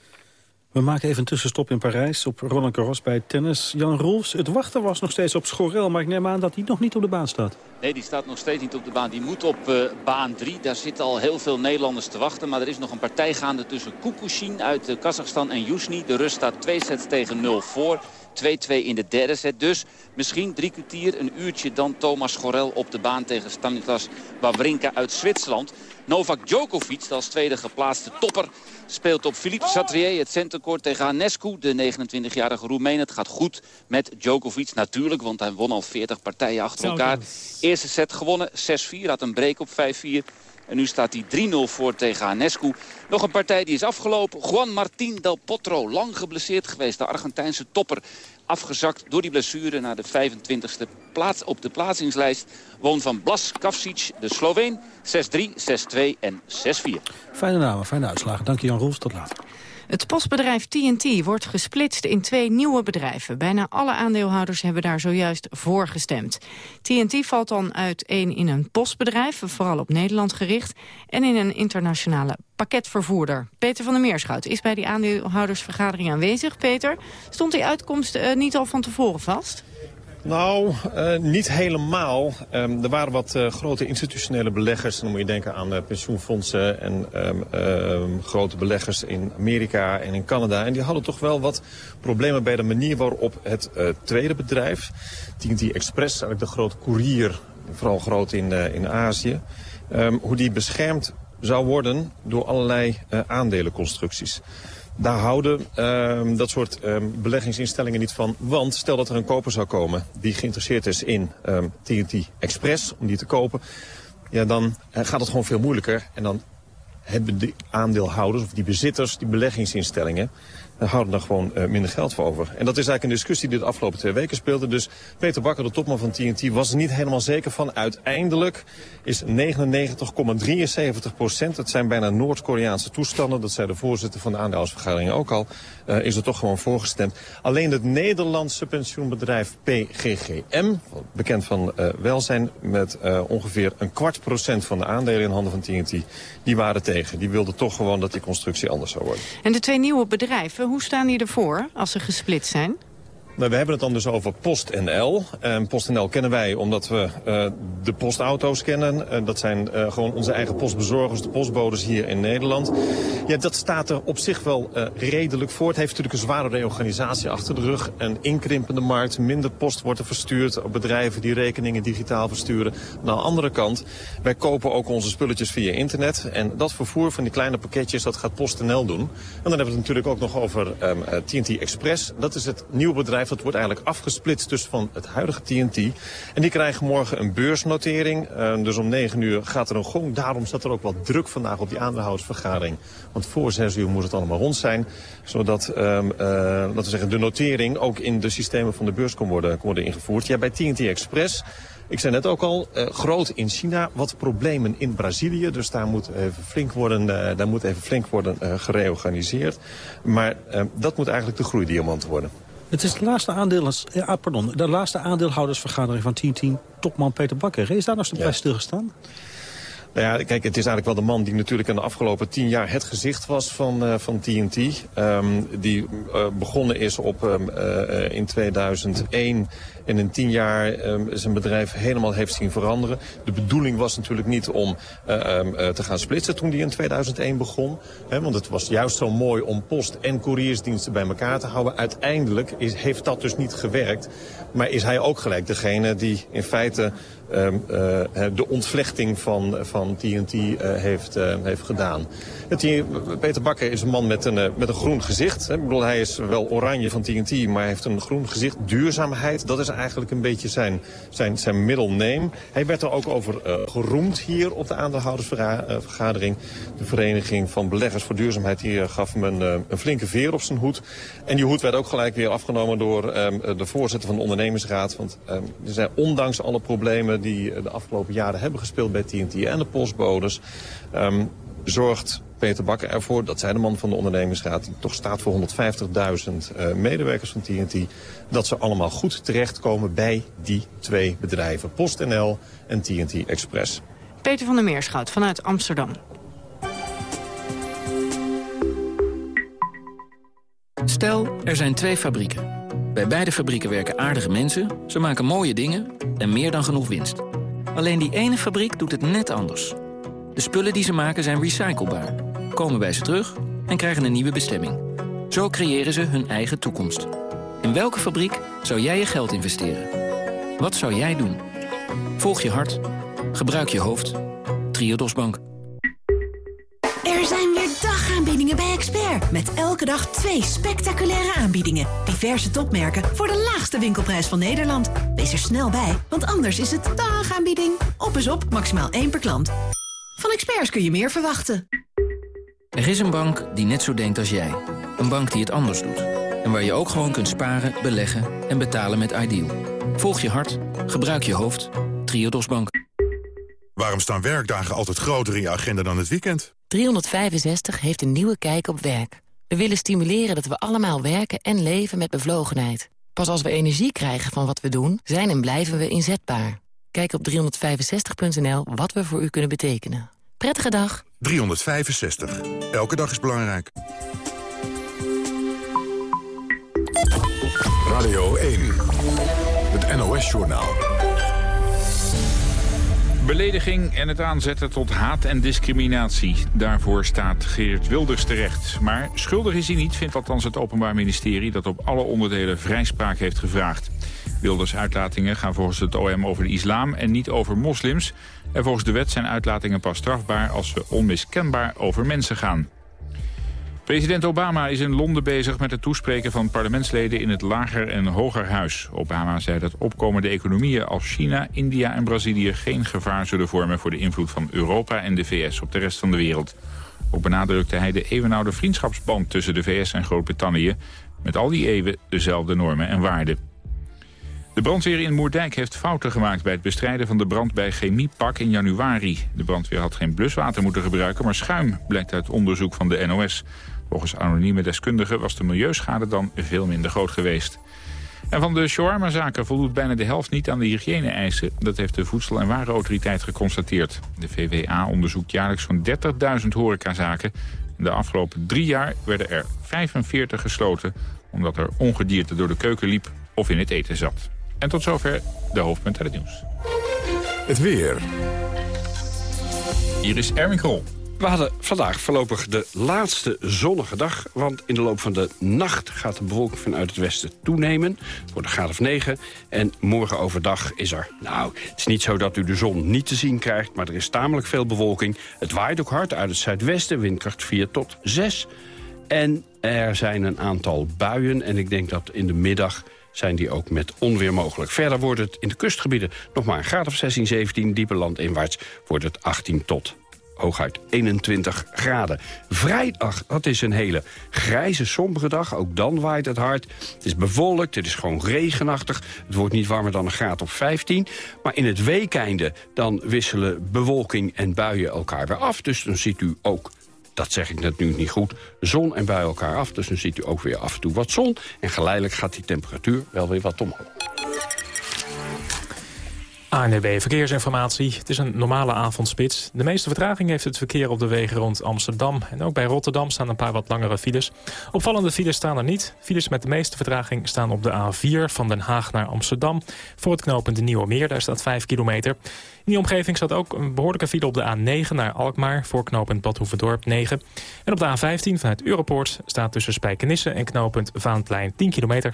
We maken even een tussenstop in Parijs op Roland Garros bij tennis. Jan Rolfs, het wachten was nog steeds op Schorel, maar ik neem aan dat hij nog niet op de baan staat. Nee, die staat nog steeds niet op de baan. Die moet op uh, baan 3. Daar zitten al heel veel Nederlanders te wachten. Maar er is nog een partij gaande tussen Kukushin uit uh, Kazachstan en Yuzhny. De rust staat twee sets tegen 0 voor. 2-2 in de derde set. Dus misschien drie kwartier, een uurtje dan Thomas Schorel op de baan tegen Stanislas Wawrinka uit Zwitserland. Novak Djokovic, als tweede geplaatste topper, speelt op Philippe Chatrier het centercourt tegen Hanescu, de 29-jarige Roemeen. Het gaat goed met Djokovic natuurlijk, want hij won al 40 partijen achter elkaar. Eerste set gewonnen, 6-4, had een break op 5-4. En nu staat hij 3-0 voor tegen Hanescu. Nog een partij die is afgelopen. Juan Martín del Potro, lang geblesseerd geweest. De Argentijnse topper afgezakt door die blessure naar de 25e plaats op de plaatsingslijst. Woon van Blas Kavsic, de Sloveen. 6-3, 6-2 en 6-4. Fijne namen, fijne uitslagen. Dank je Jan Rolfs, tot later. Het postbedrijf TNT wordt gesplitst in twee nieuwe bedrijven. Bijna alle aandeelhouders hebben daar zojuist voor gestemd. TNT valt dan uiteen in een postbedrijf, vooral op Nederland gericht... en in een internationale pakketvervoerder. Peter van der Meerschout is bij die aandeelhoudersvergadering aanwezig. Peter, stond die uitkomst uh, niet al van tevoren vast? Nou, uh, niet helemaal. Um, er waren wat uh, grote institutionele beleggers. Dan moet je denken aan uh, pensioenfondsen en um, grote beleggers in Amerika en in Canada. En die hadden toch wel wat problemen bij de manier waarop het tweede bedrijf, TNT Express, eigenlijk de grote courier, vooral groot in, in Azië, hoe die beschermd zou worden door allerlei aandelenconstructies. Daar houden uh, dat soort um, beleggingsinstellingen niet van. Want stel dat er een koper zou komen die geïnteresseerd is in TNT Express, om die te kopen. Ja, dan uh, gaat het gewoon veel moeilijker. En dan hebben die aandeelhouders of die bezitters, die beleggingsinstellingen... Uh, houden daar gewoon uh, minder geld voor over. En dat is eigenlijk een discussie die de afgelopen twee weken speelde. Dus Peter Bakker, de topman van TNT, was er niet helemaal zeker van. Uiteindelijk is 99,73 procent, dat zijn bijna Noord-Koreaanse toestanden... dat zei de voorzitter van de aandeelhoudersvergadering ook al... Uh, is er toch gewoon voorgestemd. Alleen het Nederlandse pensioenbedrijf PGGM, bekend van welzijn... met ongeveer een kwart procent van de aandelen in handen van TNT... die waren tegen. Die wilden toch gewoon dat die constructie anders zou worden. En de twee nieuwe bedrijven, hoe staan die ervoor als ze gesplit zijn? We hebben het dan dus over PostNL. Uh, PostNL kennen wij omdat we uh, de postauto's kennen. Dat zijn gewoon onze eigen postbezorgers, de postbodes hier in Nederland. Ja, dat staat er op zich wel redelijk voor. Het heeft natuurlijk een zware reorganisatie achter de rug. Een inkrimpende markt, minder post wordt er verstuurd. Bedrijven die rekeningen digitaal versturen. Aan de andere kant, wij kopen ook onze spulletjes via internet. En dat vervoer van die kleine pakketjes, dat gaat PostNL doen. En dan hebben we het natuurlijk ook nog over TNT Express. Dat is het nieuwe bedrijf dat wordt eigenlijk afgesplitst dus van het huidige TNT. En die krijgen morgen een beursnotering. Uh, dus om 9 uur gaat er een gong. Daarom zat er ook wat druk vandaag op die aandeelhoudersvergadering. Want voor 6 uur moet het allemaal rond zijn. Zodat um, uh, laten we zeggen, de notering ook in de systemen van de beurs kon worden, kon worden ingevoerd. Ja, bij TNT Express... Ik zei net ook al, uh, groot in China, wat problemen in Brazilië. Dus daar moet even flink worden, daar moet even flink worden gereorganiseerd. Maar dat moet eigenlijk de groeidiamant worden. Het is de laatste, aandeelers, ja, pardon, de laatste aandeelhoudersvergadering van 10 topman Peter Bakker. Is daar nog de prijs ja. stilgestaan? Nou ja, kijk, het is eigenlijk wel de man die natuurlijk in de afgelopen tien jaar het gezicht was van, uh, van TNT. Um, die uh, begonnen is op, um, uh, in 2001 en in tien jaar um, zijn bedrijf helemaal heeft zien veranderen. De bedoeling was natuurlijk niet om te gaan splitsen toen die in 2001 begon. Hè, want het was juist zo mooi om post- en couriersdiensten bij elkaar te houden. Uiteindelijk is, heeft dat dus niet gewerkt. Maar is hij ook gelijk degene die in feite ehm, de ontvlechting van, van TNT heeft, heeft gedaan. Peter Bakker is een man met een, met een groen gezicht. Ik bedoel, hij is wel oranje van TNT, maar heeft een groen gezicht. Duurzaamheid, dat is eigenlijk een beetje zijn, zijn, zijn middle name. Hij werd er ook over geroemd hier op de aandeelhoudersvergadering. De Vereniging van Beleggers voor Duurzaamheid hier gaf hem een, een flinke veer op zijn hoed. En die hoed werd ook gelijk weer afgenomen door um, de voorzitter van de ondernemingsraad. Want um, er zijn ondanks alle problemen die de afgelopen jaren hebben gespeeld bij TNT en de postbodes... Um, zorgt Peter Bakker ervoor, dat zij de man van de ondernemingsraad... die toch staat voor 150.000 uh, medewerkers van TNT... dat ze allemaal goed terechtkomen bij die twee bedrijven. PostNL en TNT Express. Peter van der Meerschout vanuit Amsterdam. Stel, er zijn twee fabrieken. Bij beide fabrieken werken aardige mensen, ze maken mooie dingen en meer dan genoeg winst. Alleen die ene fabriek doet het net anders. De spullen die ze maken zijn recyclebaar, komen bij ze terug en krijgen een nieuwe bestemming. Zo creëren ze hun eigen toekomst. In welke fabriek zou jij je geld investeren? Wat zou jij doen? Volg je hart. Gebruik je hoofd. Triodos Bank. Er zijn weer dagaanbiedingen bij Expert. Met elke dag twee spectaculaire aanbiedingen. Diverse topmerken voor de laagste winkelprijs van Nederland. Wees er snel bij, want anders is het dagaanbieding. Op is op, maximaal één per klant. Van Experts kun je meer verwachten. Er is een bank die net zo denkt als jij. Een bank die het anders doet. En waar je ook gewoon kunt sparen, beleggen en betalen met Ideal. Volg je hart, gebruik je hoofd. Triodos Bank. Waarom staan werkdagen altijd groter in je agenda dan het weekend? 365 heeft een nieuwe kijk op werk. We willen stimuleren dat we allemaal werken en leven met bevlogenheid. Pas als we energie krijgen van wat we doen, zijn en blijven we inzetbaar. Kijk op 365.nl wat we voor u kunnen betekenen. Prettige dag. 365. Elke dag is belangrijk. Radio 1. Het NOS-journaal. Belediging en het aanzetten tot haat en discriminatie. Daarvoor staat Geert Wilders terecht. Maar schuldig is hij niet, vindt althans het Openbaar Ministerie... dat op alle onderdelen vrijspraak heeft gevraagd. Wilders' uitlatingen gaan volgens het OM over de islam en niet over moslims. En volgens de wet zijn uitlatingen pas strafbaar als ze onmiskenbaar over mensen gaan. President Obama is in Londen bezig met het toespreken van parlementsleden in het lager en hoger huis. Obama zei dat opkomende economieën als China, India en Brazilië geen gevaar zullen vormen voor de invloed van Europa en de VS op de rest van de wereld. Ook benadrukte hij de eeuwenoude vriendschapsband tussen de VS en Groot-Brittannië, met al die eeuwen dezelfde normen en waarden. De brandweer in Moerdijk heeft fouten gemaakt bij het bestrijden van de brand bij Chemiepak in januari. De brandweer had geen bluswater moeten gebruiken, maar schuim, blijkt uit onderzoek van de NOS. Volgens anonieme deskundigen was de milieuschade dan veel minder groot geweest. En van de shawarma-zaken voldoet bijna de helft niet aan de hygiëne-eisen. Dat heeft de Voedsel- en Warenautoriteit geconstateerd. De VWA onderzoekt jaarlijks zo'n 30.000 horecazaken. De afgelopen drie jaar werden er 45 gesloten... omdat er ongedierte door de keuken liep of in het eten zat. En tot zover de hoofdpunten uit het nieuws. Het weer. Hier is Erwin Krol. We hadden vandaag voorlopig de laatste zonnige dag... want in de loop van de nacht gaat de bewolking vanuit het westen toenemen. Wordt een graad of 9. En morgen overdag is er... Nou, het is niet zo dat u de zon niet te zien krijgt... maar er is tamelijk veel bewolking. Het waait ook hard uit het zuidwesten, windkracht 4 tot 6. En er zijn een aantal buien. En ik denk dat in de middag zijn die ook met onweer mogelijk. Verder wordt het in de kustgebieden nog maar een graad of 16, 17. Diepe landinwaarts wordt het 18 tot hooguit 21 graden. Vrijdag, dat is een hele grijze, sombere dag. Ook dan waait het hard. Het is bewolkt, het is gewoon regenachtig. Het wordt niet warmer dan een graad of 15. Maar in het weekeinde dan wisselen bewolking en buien elkaar weer af. Dus dan ziet u ook dat zeg ik nu niet goed, zon en buien elkaar af. Dus dan ziet u ook weer af en toe wat zon. En geleidelijk gaat die temperatuur wel weer wat omhoog. ANWB Verkeersinformatie. Het is een normale avondspits. De meeste vertraging heeft het verkeer op de wegen rond Amsterdam. En ook bij Rotterdam staan een paar wat langere files. Opvallende files staan er niet. Files met de meeste vertraging staan op de A4 van Den Haag naar Amsterdam. Voor het knooppunt de Nieuwe Meer, daar staat 5 kilometer. In die omgeving staat ook een behoorlijke file op de A9 naar Alkmaar... voor knooppunt Badhoevedorp 9. En op de A15 vanuit Europoort staat tussen Spijkenisse en knooppunt Vaanplein 10 kilometer.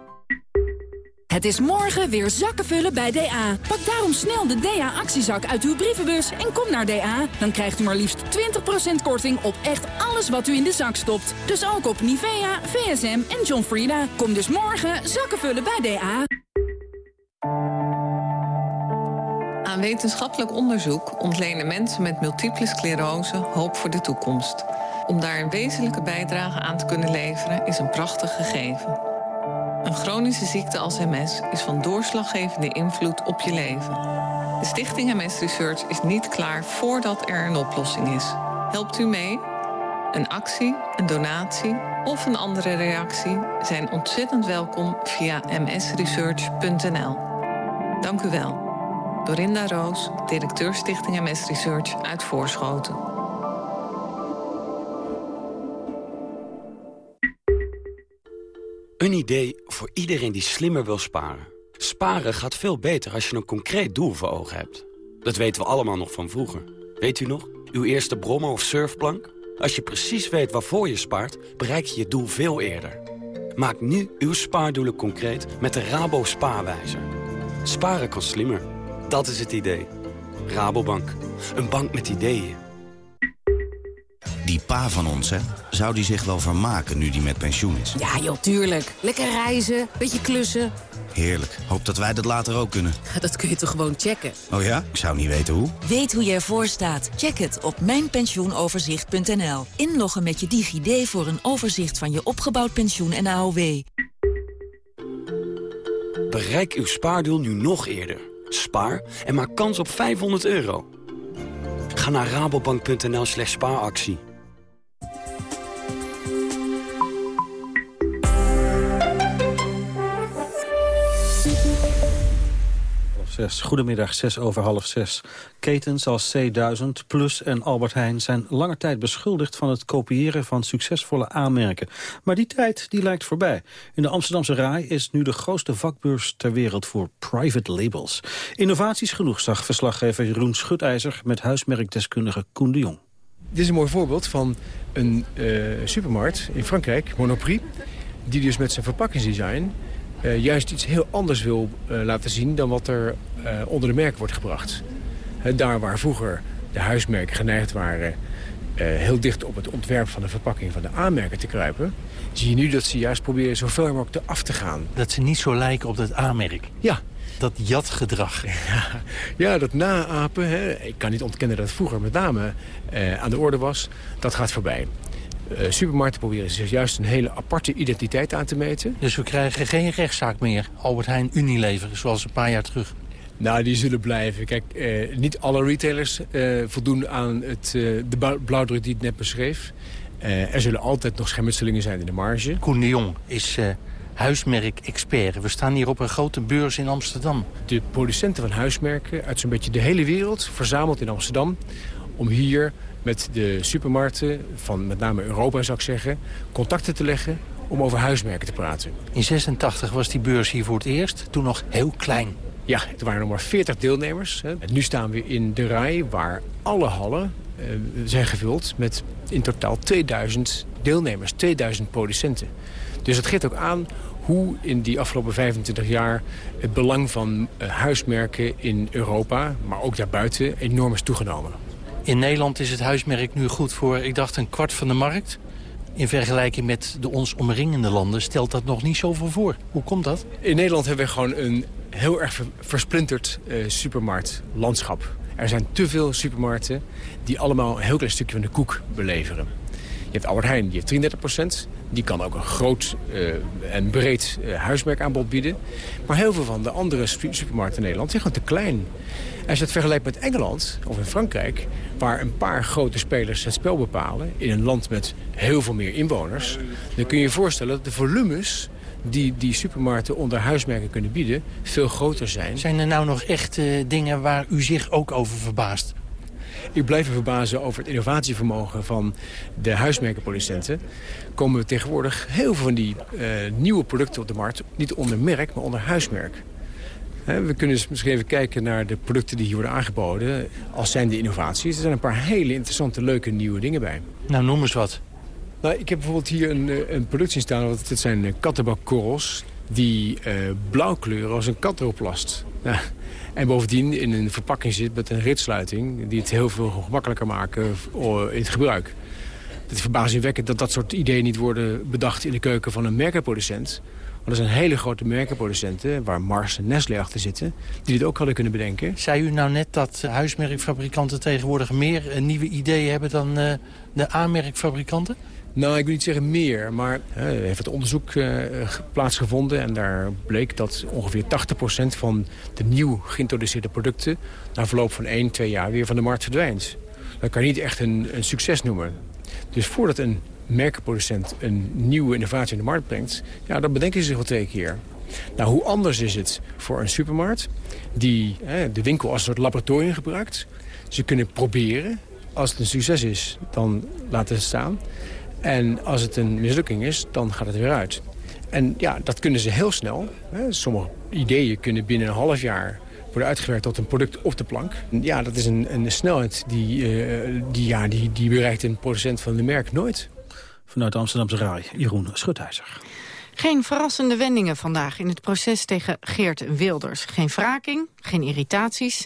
Het is morgen weer zakken vullen bij DA. Pak daarom snel de DA-actiezak uit uw brievenbus en kom naar DA. Dan krijgt u maar liefst 20% korting op echt alles wat u in de zak stopt. Dus ook op Nivea, VSM en John Frieda. Kom dus morgen zakken vullen bij DA. Aan wetenschappelijk onderzoek ontlenen mensen met multiple sclerose hoop voor de toekomst. Om daar een wezenlijke bijdrage aan te kunnen leveren is een prachtig gegeven. Een chronische ziekte als MS is van doorslaggevende invloed op je leven. De Stichting MS Research is niet klaar voordat er een oplossing is. Helpt u mee? Een actie, een donatie of een andere reactie zijn ontzettend welkom via msresearch.nl. Dank u wel. Dorinda Roos, directeur Stichting MS Research uit Voorschoten. Een idee voor iedereen die slimmer wil sparen. Sparen gaat veel beter als je een concreet doel voor ogen hebt. Dat weten we allemaal nog van vroeger. Weet u nog? Uw eerste brommer of surfplank? Als je precies weet waarvoor je spaart, bereik je je doel veel eerder. Maak nu uw spaardoelen concreet met de Rabo Spaarwijzer. Sparen kan slimmer. Dat is het idee. Rabobank. Een bank met ideeën. Die pa van ons, hè? Zou die zich wel vermaken nu die met pensioen is? Ja, joh, tuurlijk. Lekker reizen, beetje klussen. Heerlijk. Hoop dat wij dat later ook kunnen. Dat kun je toch gewoon checken? Oh ja? Ik zou niet weten hoe. Weet hoe je ervoor staat? Check het op mijnpensioenoverzicht.nl. Inloggen met je DigiD voor een overzicht van je opgebouwd pensioen en AOW. Bereik uw spaardoel nu nog eerder. Spaar en maak kans op 500 euro. Ga naar rabobank.nl slash spaaractie. Zes. Goedemiddag, zes over half zes. Ketens als C1000, Plus en Albert Heijn zijn lange tijd beschuldigd van het kopiëren van succesvolle aanmerken. Maar die tijd die lijkt voorbij. In de Amsterdamse RAI is nu de grootste vakbeurs ter wereld voor private labels. Innovaties genoeg, zag verslaggever Jeroen Schutijzer met huismerkdeskundige Koen de Jong. Dit is een mooi voorbeeld van een uh, supermarkt in Frankrijk, Monoprix... die dus met zijn verpakkingsdesign uh, juist iets heel anders wil uh, laten zien... dan wat er onder de merk wordt gebracht. daar waar vroeger de huismerken geneigd waren... heel dicht op het ontwerp van de verpakking van de aanmerken te kruipen... zie je nu dat ze juist proberen zo ver mogelijk te af te gaan. Dat ze niet zo lijken op dat aanmerk. Ja, dat jatgedrag. [LAUGHS] Ja, ja dat naapen. Hè. Ik kan niet ontkennen dat het vroeger met name uh, aan de orde was. Dat gaat voorbij. Uh, supermarkten proberen zich juist een hele aparte identiteit aan te meten. Dus we krijgen geen rechtszaak meer, Albert Heijn Unilever, zoals een paar jaar terug. Nou, die zullen blijven. Kijk, uh, niet alle retailers voldoen aan het, de blauwdruk die ik net beschreef. er zullen altijd nog schermutselingen zijn in de marge. Koen de Jong is huismerk-expert. We staan hier op een grote beurs in Amsterdam. De producenten van huismerken uit zo'n beetje de hele wereld... verzameld in Amsterdam om hier met de supermarkten van met name Europa, zou ik zeggen... contacten te leggen om over huismerken te praten. In 86 was die beurs hier voor het eerst, toen nog heel klein. Ja, er waren nog maar 40 deelnemers. En nu staan we in de rij waar alle hallen uh, zijn gevuld... met in totaal 2000 deelnemers, 2000 producenten. Dus het geeft ook aan hoe in die afgelopen 25 jaar het belang van uh, huismerken in Europa, maar ook daarbuiten, enorm is toegenomen. In Nederland is het huismerk nu goed voor, ik dacht, een kwart van de markt. In vergelijking met de ons omringende landen stelt dat nog niet zoveel voor. Hoe komt dat? In Nederland hebben we gewoon een heel erg versplinterd uh, supermarktlandschap. Er zijn te veel supermarkten die allemaal een heel klein stukje van de koek beleveren. Je hebt Albert Heijn, die heeft 33% Die kan ook een groot uh, en breed uh, huismerkaanbod bieden. Maar heel veel van de andere supermarkten in Nederland zijn gewoon te klein. Als je het vergelijkt met Engeland of in Frankrijk... waar een paar grote spelers het spel bepalen... in een land met heel veel meer inwoners... dan kun je je voorstellen dat de volumes die die supermarkten onder huismerken kunnen bieden... veel groter zijn. Zijn er nou nog echt uh, dingen waar u zich ook over verbaast? Ik blijf me verbazen over het innovatievermogen van de huismerkenproducenten. Komen we tegenwoordig heel veel van die uh, nieuwe producten op de markt... niet onder merk, maar onder huismerk. We kunnen dus misschien even kijken naar de producten die hier worden aangeboden. Als zijn de innovaties. Er zijn een paar hele interessante, leuke nieuwe dingen bij. Nou, noem eens wat. Nou, ik heb bijvoorbeeld hier een, eh, een product zien staan. Dit zijn eh, kattenbakkorrels die uh, blauw kleuren als een kat erop last. [LAUGHS] Ja. En bovendien in een verpakking zit met een ritsluiting... die het heel veel gemakkelijker maken in het gebruik. Het is verbazingwekkend dat dat soort ideeën niet worden bedacht... in de keuken van een merkenproducent. Want er zijn hele grote merkenproducenten, waar Mars en Nestlé achter zitten... die dit ook hadden kunnen bedenken. Zei u nou net dat huismerkfabrikanten tegenwoordig meer nieuwe ideeën hebben... dan uh, de aanmerkfabrikanten? Nou, ik wil niet zeggen meer, maar er heeft het onderzoek uh, plaatsgevonden... en daar bleek dat ongeveer 80% van de nieuw geïntroduceerde producten... na verloop van 1, 2 jaar weer van de markt verdwijnt. Dat kan je niet echt een, een succes noemen. Dus voordat een merkenproducent een nieuwe innovatie in de markt brengt... ja, dan bedenken ze zich wel twee keer. Nou, hoe anders is het voor een supermarkt... die hè, de winkel als een soort laboratorium gebruikt. Ze kunnen proberen. Als het een succes is, dan laten ze staan. En als het een mislukking is, dan gaat het weer uit. En ja, dat kunnen ze heel snel. Hè. Sommige ideeën kunnen binnen een half jaar worden uitgewerkt tot een product op de plank. Ja, dat is een, een snelheid die, uh, die, ja, die, die bereikt een producent van de merk nooit. Vanuit de Amsterdamse Rai, Jeroen Schutijzer. Geen verrassende wendingen vandaag in het proces tegen Geert Wilders. Geen wraking, geen irritaties.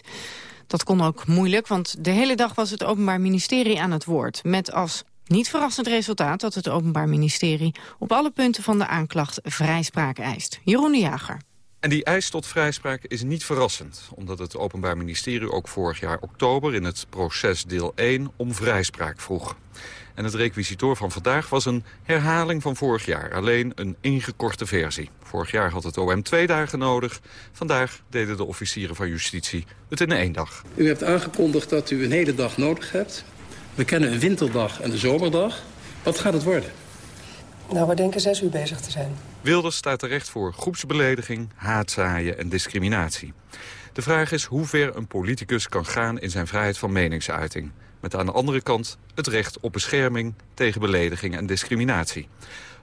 Dat kon ook moeilijk, want de hele dag was het Openbaar Ministerie aan het woord. Met als niet verrassend resultaat dat het Openbaar Ministerie... op alle punten van de aanklacht vrijspraak eist. Jeroen de Jager. En die eis tot vrijspraak is niet verrassend... omdat het Openbaar Ministerie ook vorig jaar oktober... in het proces deel 1 om vrijspraak vroeg. En het requisitor van vandaag was een herhaling van vorig jaar. Alleen een ingekorte versie. Vorig jaar had het OM twee dagen nodig. Vandaag deden de officieren van justitie het in één dag. U hebt aangekondigd dat u een hele dag nodig hebt. We kennen een winterdag en een zomerdag. Wat gaat het worden? Nou, we denken zes uur bezig te zijn. Wilders staat terecht voor groepsbelediging, haatzaaien en discriminatie. De vraag is hoe ver een politicus kan gaan in zijn vrijheid van meningsuiting. Met aan de andere kant het recht op bescherming tegen belediging en discriminatie.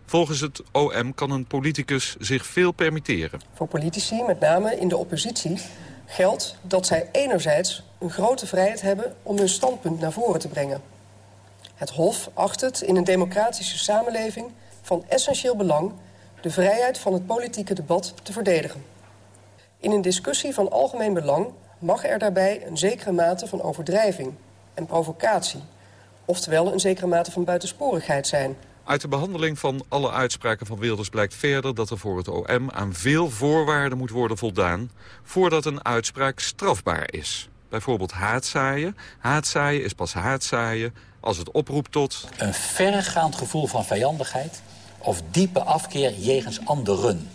Volgens het OM kan een politicus zich veel permitteren. Voor politici, met name in de oppositie, geldt dat zij enerzijds een grote vrijheid hebben om hun standpunt naar voren te brengen. Het Hof acht het in een democratische samenleving van essentieel belang de vrijheid van het politieke debat te verdedigen. In een discussie van algemeen belang mag er daarbij een zekere mate van overdrijving en provocatie. Oftewel een zekere mate van buitensporigheid zijn. Uit de behandeling van alle uitspraken van Wilders blijkt verder dat er voor het OM aan veel voorwaarden moet worden voldaan voordat een uitspraak strafbaar is. Bijvoorbeeld haatzaaien. Haatzaaien is pas haatzaaien als het oproept tot... Een verregaand gevoel van vijandigheid of diepe afkeer jegens anderen.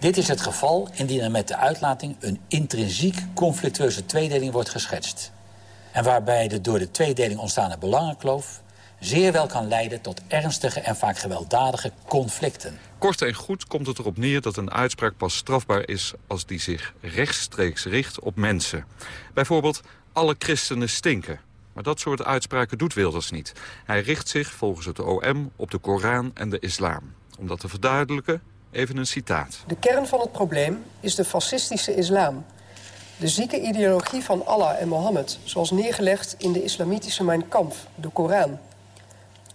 Dit is het geval indien er met de uitlating een intrinsiek conflictueuze tweedeling wordt geschetst en waarbij de door de tweedeling ontstaande belangenkloof zeer wel kan leiden tot ernstige en vaak gewelddadige conflicten. Kort en goed komt het erop neer dat een uitspraak pas strafbaar is... als die zich rechtstreeks richt op mensen. Bijvoorbeeld, alle christenen stinken. Maar dat soort uitspraken doet Wilders niet. Hij richt zich volgens het OM op de Koran en de islam. Om dat te verduidelijken, even een citaat. De kern van het probleem is de fascistische islam... De zieke ideologie van Allah en Mohammed, zoals neergelegd in de islamitische Mein Kampf, de Koran.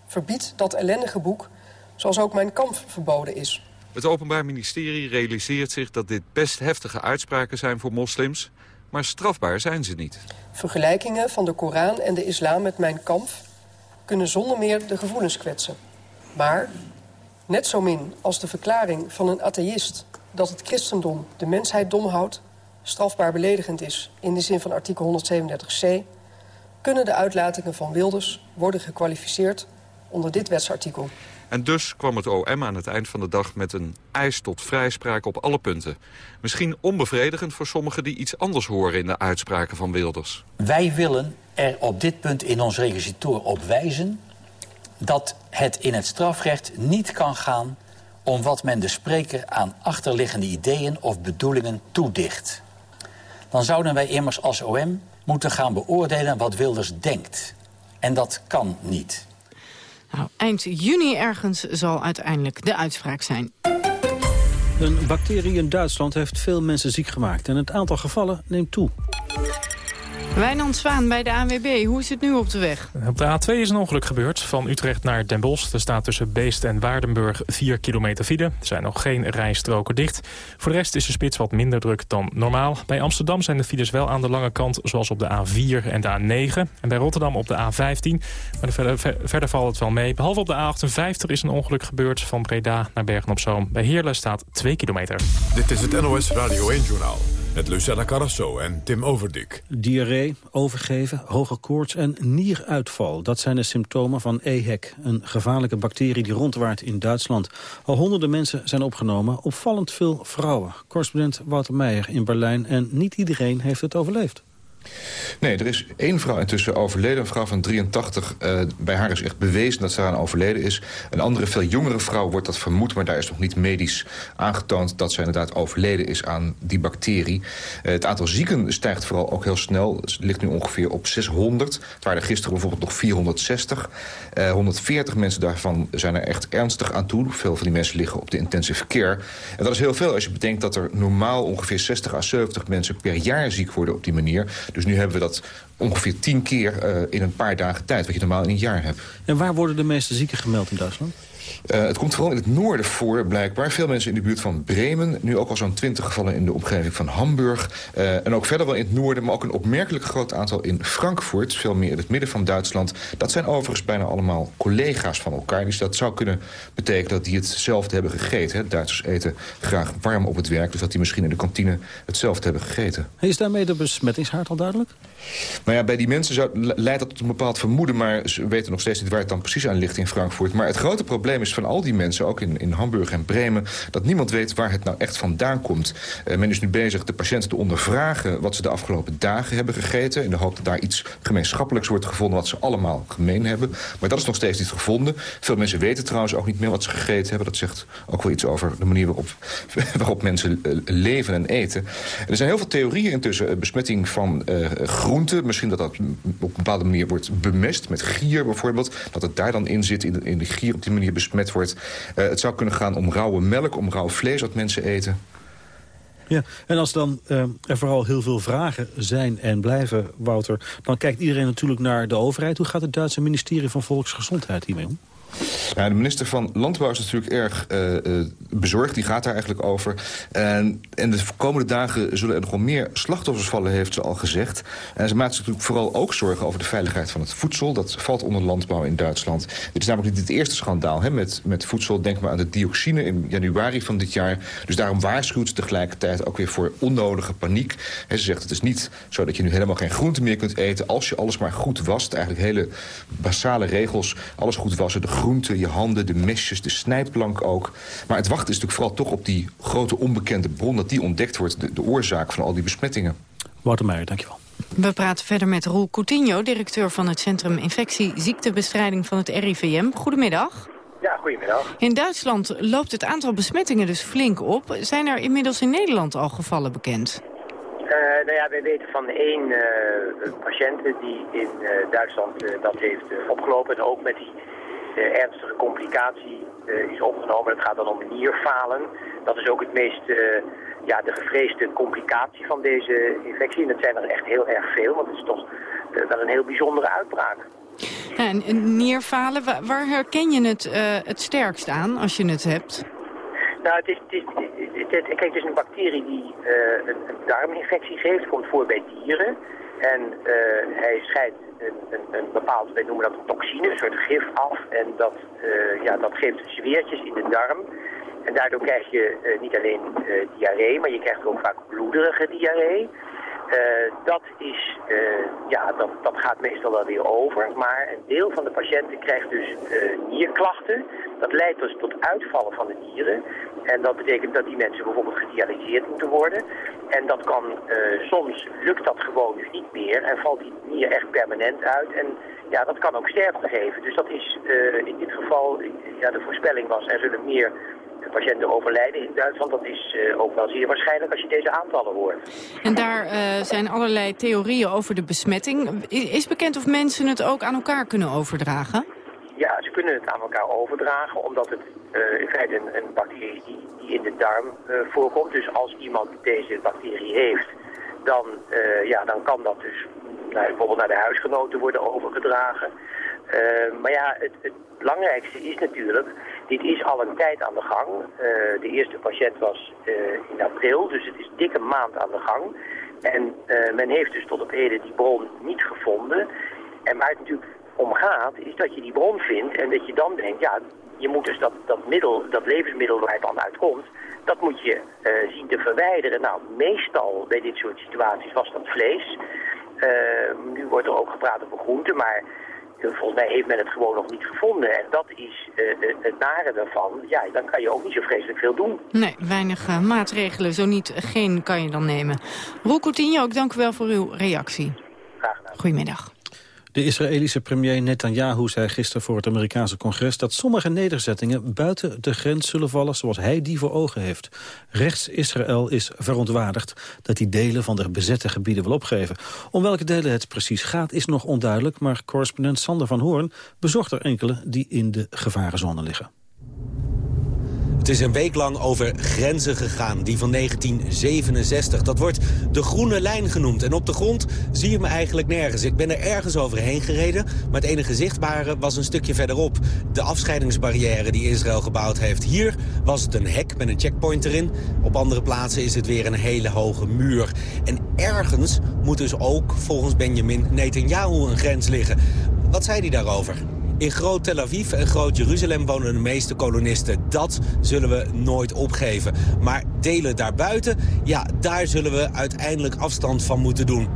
Verbiedt dat ellendige boek, zoals ook Mein Kampf verboden is. Het Openbaar Ministerie realiseert zich dat dit best heftige uitspraken zijn voor moslims, maar strafbaar zijn ze niet. Vergelijkingen van de Koran en de islam met Mein Kampf kunnen zonder meer de gevoelens kwetsen. Maar, net zo min als de verklaring van een atheïst dat het christendom de mensheid dom houdt strafbaar beledigend is in de zin van artikel 137c... kunnen de uitlatingen van Wilders worden gekwalificeerd onder dit wetsartikel. En dus kwam het OM aan het eind van de dag met een eis tot vrijspraak op alle punten. Misschien onbevredigend voor sommigen die iets anders horen in de uitspraken van Wilders. Wij willen er op dit punt in ons requisitoor op wijzen... dat het in het strafrecht niet kan gaan om wat men de spreker aan achterliggende ideeën of bedoelingen toedicht dan zouden wij immers als OM moeten gaan beoordelen wat Wilders denkt. En dat kan niet. Nou, eind juni ergens zal uiteindelijk de uitspraak zijn. Een bacterie in Duitsland heeft veel mensen ziek gemaakt... en het aantal gevallen neemt toe. Wijnand Zwaan bij de ANWB. Hoe is het nu op de weg? Op de A2 is een ongeluk gebeurd. Van Utrecht naar Den Bosch. Er staat tussen Beest en Waardenburg 4 kilometer file. Er zijn nog geen rijstroken dicht. Voor de rest is de spits wat minder druk dan normaal. Bij Amsterdam zijn de files wel aan de lange kant... zoals op de A4 en de A9. En bij Rotterdam op de A15. Maar verder, verder valt het wel mee. Behalve op de A58 is een ongeluk gebeurd... van Breda naar Bergen-op-Zoom. Bij Heerlen staat 2 kilometer. Dit is het NOS Radio 1-journaal. Met Lucella Carrasso en Tim Overdik. Diarree, overgeven, hoge koorts en nieruitval. Dat zijn de symptomen van EHEC, een gevaarlijke bacterie die rondwaart in Duitsland. Al honderden mensen zijn opgenomen, opvallend veel vrouwen. Correspondent Wouter Meijer in Berlijn en niet iedereen heeft het overleefd. Nee, er is één vrouw intussen overleden. Een vrouw van 83. Uh, bij haar is echt bewezen dat ze aan overleden is. Een andere, veel jongere vrouw wordt dat vermoed... maar daar is nog niet medisch aangetoond dat ze inderdaad overleden is aan die bacterie. Uh, het aantal zieken stijgt vooral ook heel snel. Het ligt nu ongeveer op 600. Het waren er gisteren bijvoorbeeld nog 460. Uh, 140 mensen daarvan zijn er echt ernstig aan toe. Veel van die mensen liggen op de intensive care. En dat is heel veel als je bedenkt dat er normaal ongeveer 60 à 70 mensen per jaar ziek worden op die manier. Dus nu hebben we dat ongeveer tien keer uh, in een paar dagen tijd... wat je normaal in een jaar hebt. En waar worden de meeste zieken gemeld in Duitsland? Uh, het komt vooral in het noorden voor, blijkbaar. Veel mensen in de buurt van Bremen. Nu ook al zo'n twintig gevallen in de omgeving van Hamburg. Uh, en ook verder wel in het noorden, maar ook een opmerkelijk groot aantal in Frankfurt. Veel meer in het midden van Duitsland. Dat zijn overigens bijna allemaal collega's van elkaar. Dus dat zou kunnen betekenen dat die hetzelfde hebben gegeten. Hè. Duitsers eten graag warm op het werk. Dus dat die misschien in de kantine hetzelfde hebben gegeten. Is daarmee de besmettingshaard al duidelijk? Nou ja, bij die mensen zou, leidt dat tot een bepaald vermoeden... maar ze weten nog steeds niet waar het dan precies aan ligt in Frankfurt. Maar het grote probleem is van al die mensen, ook in, in Hamburg en Bremen... dat niemand weet waar het nou echt vandaan komt. Uh, men is nu bezig de patiënten te ondervragen... wat ze de afgelopen dagen hebben gegeten... in de hoop dat daar iets gemeenschappelijks wordt gevonden... wat ze allemaal gemeen hebben. Maar dat is nog steeds niet gevonden. Veel mensen weten trouwens ook niet meer wat ze gegeten hebben. Dat zegt ook wel iets over de manier waarop, [LAUGHS] waarop mensen uh, leven en eten. En er zijn heel veel theorieën intussen. besmetting van uh, groenten. Misschien dat dat op een bepaalde manier wordt bemest. Met gier bijvoorbeeld. Dat het daar dan in zit, in de, in de gier op die manier besmet wordt. Uh, het zou kunnen gaan om rauwe melk, om rauw vlees wat mensen eten. Ja, en als dan uh, er vooral heel veel vragen zijn en blijven, Wouter... dan kijkt iedereen natuurlijk naar de overheid. Hoe gaat het Duitse ministerie van Volksgezondheid hiermee om? De minister van Landbouw is natuurlijk erg uh, uh, bezorgd. Die gaat daar eigenlijk over. En, de komende dagen zullen er nog wel meer slachtoffers vallen, heeft ze al gezegd. En ze maakt zich natuurlijk vooral ook zorgen over de veiligheid van het voedsel. Dat valt onder landbouw in Duitsland. Dit is namelijk niet het eerste schandaal hè, met, met voedsel. Denk maar aan de dioxine in januari van dit jaar. Dus daarom waarschuwt ze tegelijkertijd ook weer voor onnodige paniek. Ze zegt het is niet zo dat je nu helemaal geen groente meer kunt eten... als je alles maar goed wast. Eigenlijk hele basale regels. Alles goed wassen, de groenten, je handen, de mesjes, de snijplank ook. Maar het wachten is natuurlijk vooral toch op die grote onbekende bron... dat die ontdekt wordt, de, de oorzaak van al die besmettingen. Wouter Meijer, dankjewel. We praten verder met Roel Coutinho, directeur van het Centrum Infectie Ziektebestrijding van het RIVM. Goedemiddag. Ja, goedemiddag. In Duitsland loopt het aantal besmettingen dus flink op. Zijn er inmiddels in Nederland al gevallen bekend? Uh, nou ja, wij weten van één uh, patiënt die in uh, Duitsland dat heeft opgelopen. En ook met die ernstige complicatie is opgenomen. Het gaat dan om nierfalen. Dat is ook het meest ja, de gevreesde complicatie van deze infectie. En dat zijn er echt heel erg veel, want het is toch uh, wel een heel bijzondere uitbraak. Ja, en nierfalen, waar, waar herken je het uh, het sterkst aan als je het hebt? Nou, het is, het is, het, het, kijk, het is een bacterie die uh, een, een, darminfectie geeft, komt voor bij dieren. En hij scheidt een, een, bepaald, wij noemen dat een toxine, een soort gif af. En dat, ja, dat geeft zweertjes in de darm. En daardoor krijg je uh, niet alleen uh, diarree, maar je krijgt ook vaak bloederige diarree. Uh, dat, is, ja, dat, dat gaat meestal wel weer over, maar een deel van de patiënten krijgt dus nierklachten. Dat leidt dus tot uitvallen van de nieren. En dat betekent dat die mensen bijvoorbeeld gedialyseerd moeten worden. En dat kan, soms lukt dat gewoon dus niet meer en valt die nier echt permanent uit. En ja, dat kan ook sterfte geven. Dus dat is in dit geval, ja, de voorspelling was, er zullen meer patiënten overlijden in Duitsland. Dat is uh, ook wel zeer waarschijnlijk als je deze aantallen hoort. En daar uh, zijn allerlei theorieën over de besmetting. Is, bekend of mensen het ook aan elkaar kunnen overdragen? Ja, ze kunnen het aan elkaar overdragen, omdat het uh, in feite een, een bacterie is die, die, in de darm voorkomt. Dus als iemand deze bacterie heeft, dan, ja, dan kan dat dus nou, bijvoorbeeld naar de huisgenoten worden overgedragen. Maar ja, het, belangrijkste is natuurlijk, dit is al een tijd aan de gang. Uh, de eerste patiënt was uh, in april, dus het is dikke maand aan de gang. En men heeft dus tot op heden die bron niet gevonden. En waar het natuurlijk om gaat, is dat je die bron vindt en dat je dan denkt, ja, je moet dus dat, dat middel, dat levensmiddel waar het dan uitkomt, dat moet je zien te verwijderen. Nou, meestal bij dit soort situaties was dat vlees. nu wordt er ook gepraat over groenten, maar volgens mij heeft men het gewoon nog niet gevonden. En dat is uh, het nare daarvan. Ja, dan kan je ook niet zo vreselijk veel doen. Nee, weinig uh, maatregelen. Zo niet geen kan je dan nemen. Roel Coutinho, ook dank u wel voor uw reactie. Graag gedaan. Goedemiddag. De Israëlische premier Netanyahu zei gisteren voor het Amerikaanse congres... dat sommige nederzettingen buiten de grens zullen vallen zoals hij die voor ogen heeft. Rechts-Israël is verontwaardigd dat hij delen van de bezette gebieden wil opgeven. Om welke delen het precies gaat is nog onduidelijk... maar correspondent Sander van Hoorn bezocht er enkele die in de gevarenzone liggen. Het is een week lang over grenzen gegaan, die van 1967. Dat wordt de groene lijn genoemd. En op de grond zie je me eigenlijk nergens. Ik ben er ergens overheen gereden, maar het enige zichtbare was een stukje verderop. De afscheidingsbarrière die Israël gebouwd heeft. Hier was het een hek met een checkpoint erin. Op andere plaatsen is het weer een hele hoge muur. En ergens moet dus ook, volgens Benjamin Netanyahu, een grens liggen. Wat zei hij daarover? In Groot Tel Aviv en Groot Jeruzalem wonen de meeste kolonisten. Dat zullen we nooit opgeven. Maar delen daarbuiten, ja, daar zullen we uiteindelijk afstand van moeten doen.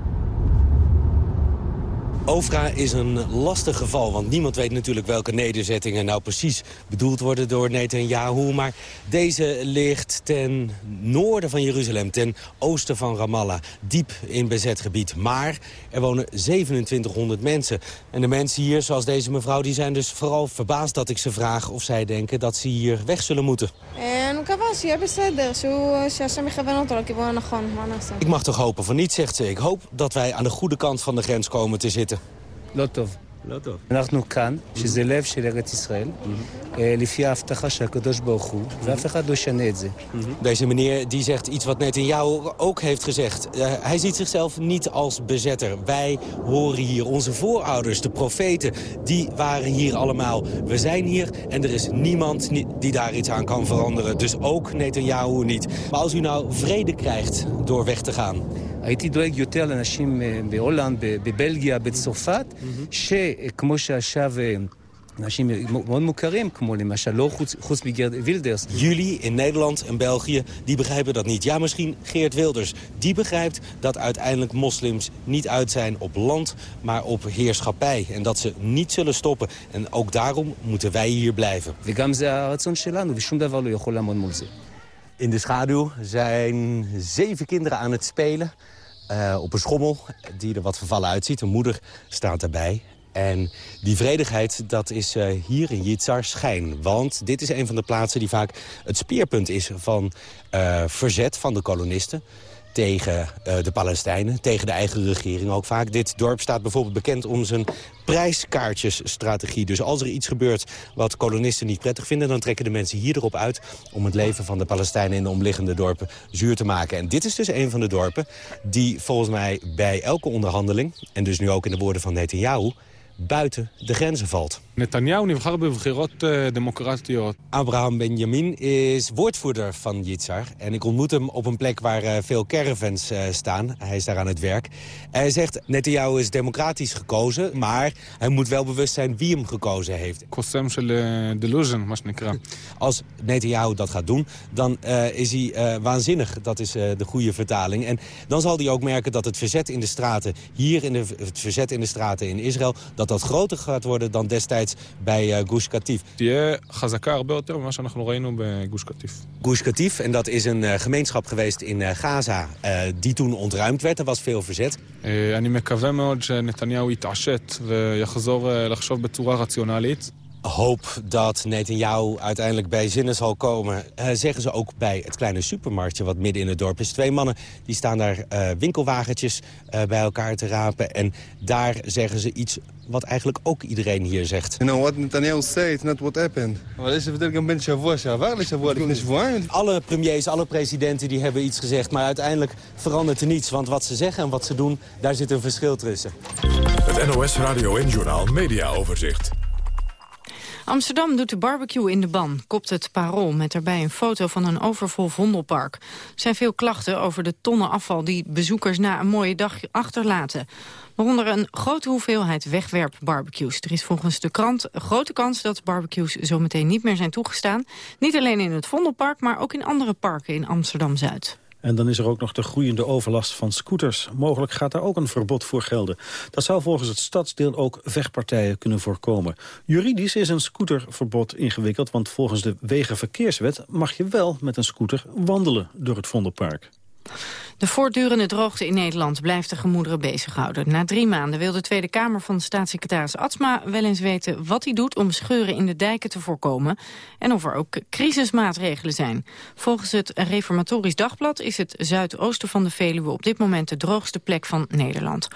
Ofra is een lastig geval, want niemand weet natuurlijk welke nederzettingen nou precies bedoeld worden door Netanyahu. Maar deze ligt ten noorden van Jeruzalem, ten oosten van Ramallah, diep in bezet gebied. Maar er wonen 2700 mensen. En de mensen hier, zoals deze mevrouw, die zijn dus vooral verbaasd dat ik ze vraag of zij denken dat ze hier weg zullen moeten. Ik mag toch hopen van niet, zegt ze. Ik hoop dat wij aan de goede kant van de grens komen te zitten. לא טוב. לא טוב. אנחנו כאן, שזה לב של ארץ ישראל, לפי ההבטחה של הקדוש ברוך הוא, ואף אחד לא ישנה את זה. Deze meneer die zegt iets wat Netanyahu ook heeft gezegd. Uh, hij ziet zichzelf niet als bezetter. Wij horen hier, onze voorouders, de profeten, die waren hier allemaal. We zijn hier en er is niemand die daar iets aan kan veranderen. Dus ook Netanyahu niet. Maar als u nou vrede krijgt door weg te gaan... הייתי דואג יותר לאנשים בהולנד, בבלגיה, בצרפת, שכמו שעכשיו... אנשים מאוד מוכרים, כמו למשל לא חוץ, חוץ מגרד וילדרס. Jullie in Nederland en België, die begrijpen dat niet. Ja, misschien Geert Wilders. Die begrijpt dat uiteindelijk moslims niet uit zijn op land, maar op heerschappij. En dat ze niet zullen stoppen. En ook daarom moeten wij hier blijven. וגם זה הרצון שלנו, ושום דבר לא יכול לעמוד מול זה. In de schaduw zijn zeven kinderen aan het spelen. Uh, op een schommel die er wat vervallen uitziet. Een moeder staat erbij. En die vredigheid, dat is uh, hier in Yitzhar schijn. Want dit is een van de plaatsen die vaak het speerpunt is van uh, verzet van de kolonisten tegen uh, de Palestijnen, tegen de eigen regering ook vaak. Dit dorp staat bijvoorbeeld bekend om zijn prijskaartjesstrategie. Dus als er iets gebeurt wat kolonisten niet prettig vinden... dan trekken de mensen hier erop uit om het leven van de Palestijnen... in de omliggende dorpen zuur te maken. En dit is dus een van de dorpen die volgens mij bij elke onderhandeling... en dus nu ook in de woorden van Netanyahu buiten de grenzen valt. Netanyahu נבחר בבחירות democratיות. Abraham Benjamin is woordvoerder van Yitzhar. En ik ontmoet hem op een plek waar uh, veel caravans uh, staan. Hij is daar aan het werk. Hij zegt, Netanyahu is democratisch gekozen... maar hij moet wel bewust zijn wie hem gekozen heeft. קוסם של delusion, מה שנקרא. Als Netanyahu dat gaat doen, dan uh, is hij waanzinnig. Dat is de goede vertaling. En dan zal hij ook merken dat het verzet in de straten... hier in de, het verzet in de straten in Israël... dat dat groter gaat worden dan destijds bij uh, Gush Katif. תהיה חזקה הרבה יותר ממה שאנחנו ראינו בגוש קטיף. Gush Katif, en dat is een uh, gemeenschap geweest in uh, Gaza uh, die toen ontruimd werd. Er was veel verzet. אני מקווה מאוד שנתניהו יתעשת ויחזור לחשוב בצורה רציונלית. hoop dat Netanyahu uiteindelijk bij zinnen zal komen... Uh, zeggen ze ook bij het kleine supermarktje wat midden in het dorp is. Twee mannen die staan daar uh, winkelwagentjes uh, bij elkaar te rapen. En daar zeggen ze iets wat eigenlijk ook iedereen hier zegt. You know, what Netanyahu say, it's not what happened. Alle premiers, alle presidenten die hebben iets gezegd... maar uiteindelijk verandert er niets. Want wat ze zeggen en wat ze doen, daar zit een verschil tussen. Het NOS Radio en Journal Media Overzicht. Amsterdam doet de barbecue in de ban, kopt het parool... met daarbij een foto van een overvol vondelpark. Er zijn veel klachten over de tonnen afval die bezoekers na een mooie dag achterlaten. Waaronder een grote hoeveelheid wegwerpbarbecues. Er is volgens de krant een grote kans dat barbecues zometeen niet meer zijn toegestaan. Niet alleen in het Vondelpark, maar ook in andere parken in Amsterdam-Zuid. En dan is er ook nog de groeiende overlast van scooters. Mogelijk gaat daar ook een verbod voor gelden. Dat zou volgens het stadsdeel ook vechtpartijen kunnen voorkomen. Juridisch is een scooterverbod ingewikkeld... want volgens de Wegenverkeerswet mag je wel met een scooter wandelen door het Vondelpark. De voortdurende droogte in Nederland blijft de gemoederen bezighouden. Na drie maanden wil de Tweede Kamer van staatssecretaris Atsma wel eens weten wat hij doet om scheuren in de dijken te voorkomen en of er ook crisismaatregelen zijn. Volgens het Reformatorisch Dagblad is het zuidoosten van de Veluwe op dit moment de droogste plek van Nederland.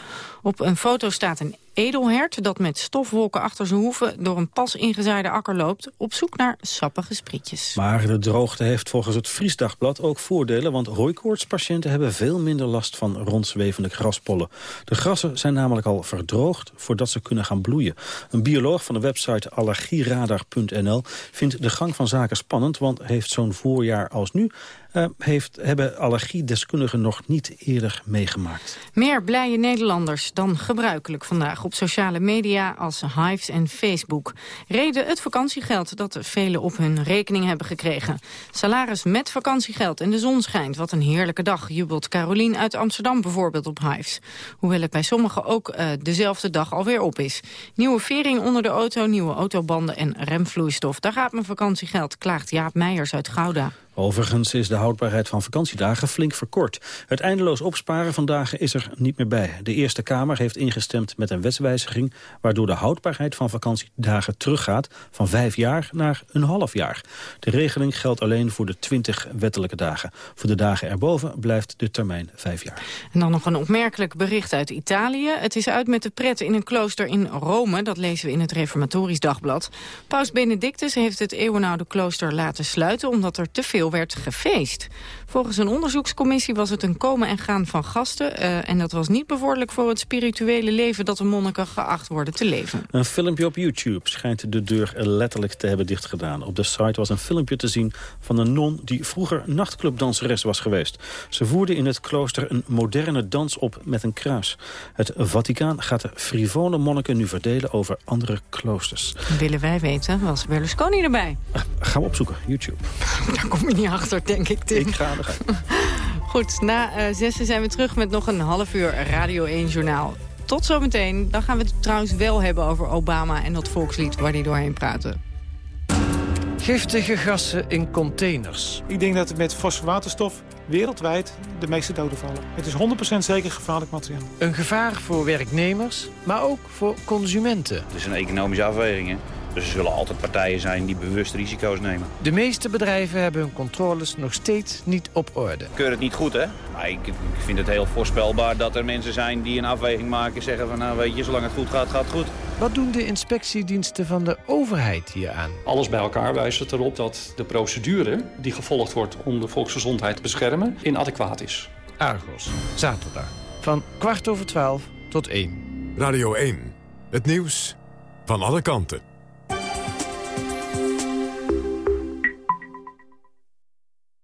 Op een foto staat een edelhert dat met stofwolken achter zijn hoeven door een pas ingezaaide akker loopt op zoek naar sappige sprietjes. Maar de droogte heeft volgens het Friesdagblad ook voordelen, want hooikoortspatiënten hebben veel minder last van rondzwevende graspollen. De grassen zijn namelijk al verdroogd voordat ze kunnen gaan bloeien. Een bioloog van de website allergieradar.nl vindt de gang van zaken spannend, want heeft zo'n voorjaar als nu uh, heeft, hebben allergiedeskundigen nog niet eerder meegemaakt. Meer blije Nederlanders dan gebruikelijk vandaag op sociale media als Hives en Facebook. Reden het vakantiegeld dat velen op hun rekening hebben gekregen. Salaris met vakantiegeld en de zon schijnt. Wat een heerlijke dag, jubelt Carolien uit Amsterdam bijvoorbeeld op Hives. Hoewel het bij sommigen ook uh, dezelfde dag alweer op is. Nieuwe vering onder de auto, nieuwe autobanden en remvloeistof. Daar gaat mijn vakantiegeld, klaagt Jaap Meijers uit Gouda. Overigens is de houdbaarheid van vakantiedagen flink verkort. Het eindeloos opsparen van dagen is er niet meer bij. De Eerste Kamer heeft ingestemd met een wetswijziging... waardoor de houdbaarheid van vakantiedagen teruggaat van vijf jaar naar een half jaar. De regeling geldt alleen voor de twintig wettelijke dagen. Voor de dagen erboven blijft de termijn vijf jaar. En dan nog een opmerkelijk bericht uit Italië. Het is uit met de pret in een klooster in Rome. Dat lezen we in het Reformatorisch Dagblad. Paus Benedictus heeft het eeuwenoude klooster laten sluiten... omdat er te veel werd gefeest. Volgens een onderzoekscommissie was het een komen en gaan van gasten... Uh, en dat was niet bevorderlijk voor het spirituele leven... dat de monniken geacht worden te leven. Een filmpje op YouTube schijnt de deur letterlijk te hebben dichtgedaan. Op de site was een filmpje te zien van een non... die vroeger nachtclubdanseres was geweest. Ze voerde in het klooster een moderne dans op met een kruis. Het Vaticaan gaat de frivole monniken nu verdelen over andere kloosters. Willen wij weten, was Berlusconi erbij? Uh, gaan we opzoeken, YouTube. [LAUGHS] Daar kom je niet achter, denk ik, Tim. Ik ga [LAUGHS] Goed, na uh, zessen zijn we terug met nog een half uur Radio 1 Journaal. Tot zometeen. Dan gaan we het trouwens wel hebben over Obama en dat volkslied waar hij doorheen praatte. Giftige gassen in containers. Ik denk dat met fosforwaterstof wereldwijd de meeste doden vallen. Het is 100% zeker gevaarlijk materiaal. Een gevaar voor werknemers, maar ook voor consumenten. Het is een economische afweging, hè? Dus er zullen altijd partijen zijn die bewust risico's nemen. De meeste bedrijven hebben hun controles nog steeds niet op orde. Ik keur het niet goed, hè? Maar ik, ik, vind het heel voorspelbaar dat er mensen zijn die een afweging maken... en zeggen van, nou weet je, zolang het goed gaat, gaat het goed. Wat doen de inspectiediensten van de overheid hieraan? Alles bij elkaar wijst het erop dat de procedure die gevolgd wordt... om de volksgezondheid te beschermen, inadequaat is. Argos, zaterdag. Van kwart over twaalf tot één. Radio 1, het nieuws van alle kanten.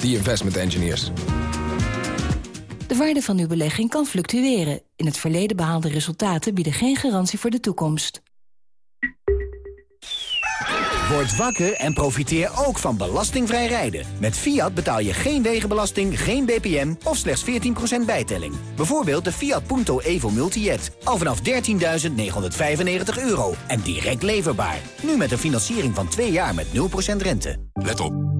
the investment engineers. De waarde van uw belegging kan fluctueren. In het verleden behaalde resultaten bieden geen garantie voor de toekomst. Word wakker en profiteer ook van belastingvrij rijden. Met Fiat betaal je geen wegenbelasting, geen BPM of slechts 14% bijtelling. Bijvoorbeeld de Fiat Punto Evo Multijet. Al vanaf 13.995 euro en direct leverbaar. Nu met een financiering van 2 jaar met 0% rente. Let op.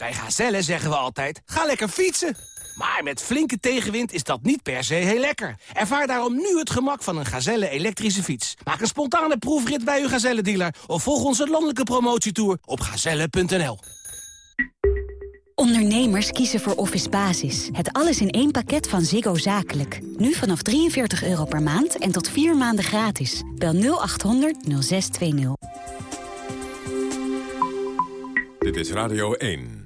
Bij Gazelle zeggen we altijd, ga lekker fietsen. Maar met flinke tegenwind is dat niet per se heel lekker. Ervaar daarom nu het gemak van een Gazelle elektrische fiets. Maak een spontane proefrit bij uw Gazelle-dealer... of volg onze landelijke promotietour op gazelle.nl. Ondernemers kiezen voor Office Basis. Het alles in één pakket van Ziggo Zakelijk. Nu vanaf 43 euro per maand en tot vier maanden gratis. Bel 0800 0620. Dit is Radio 1.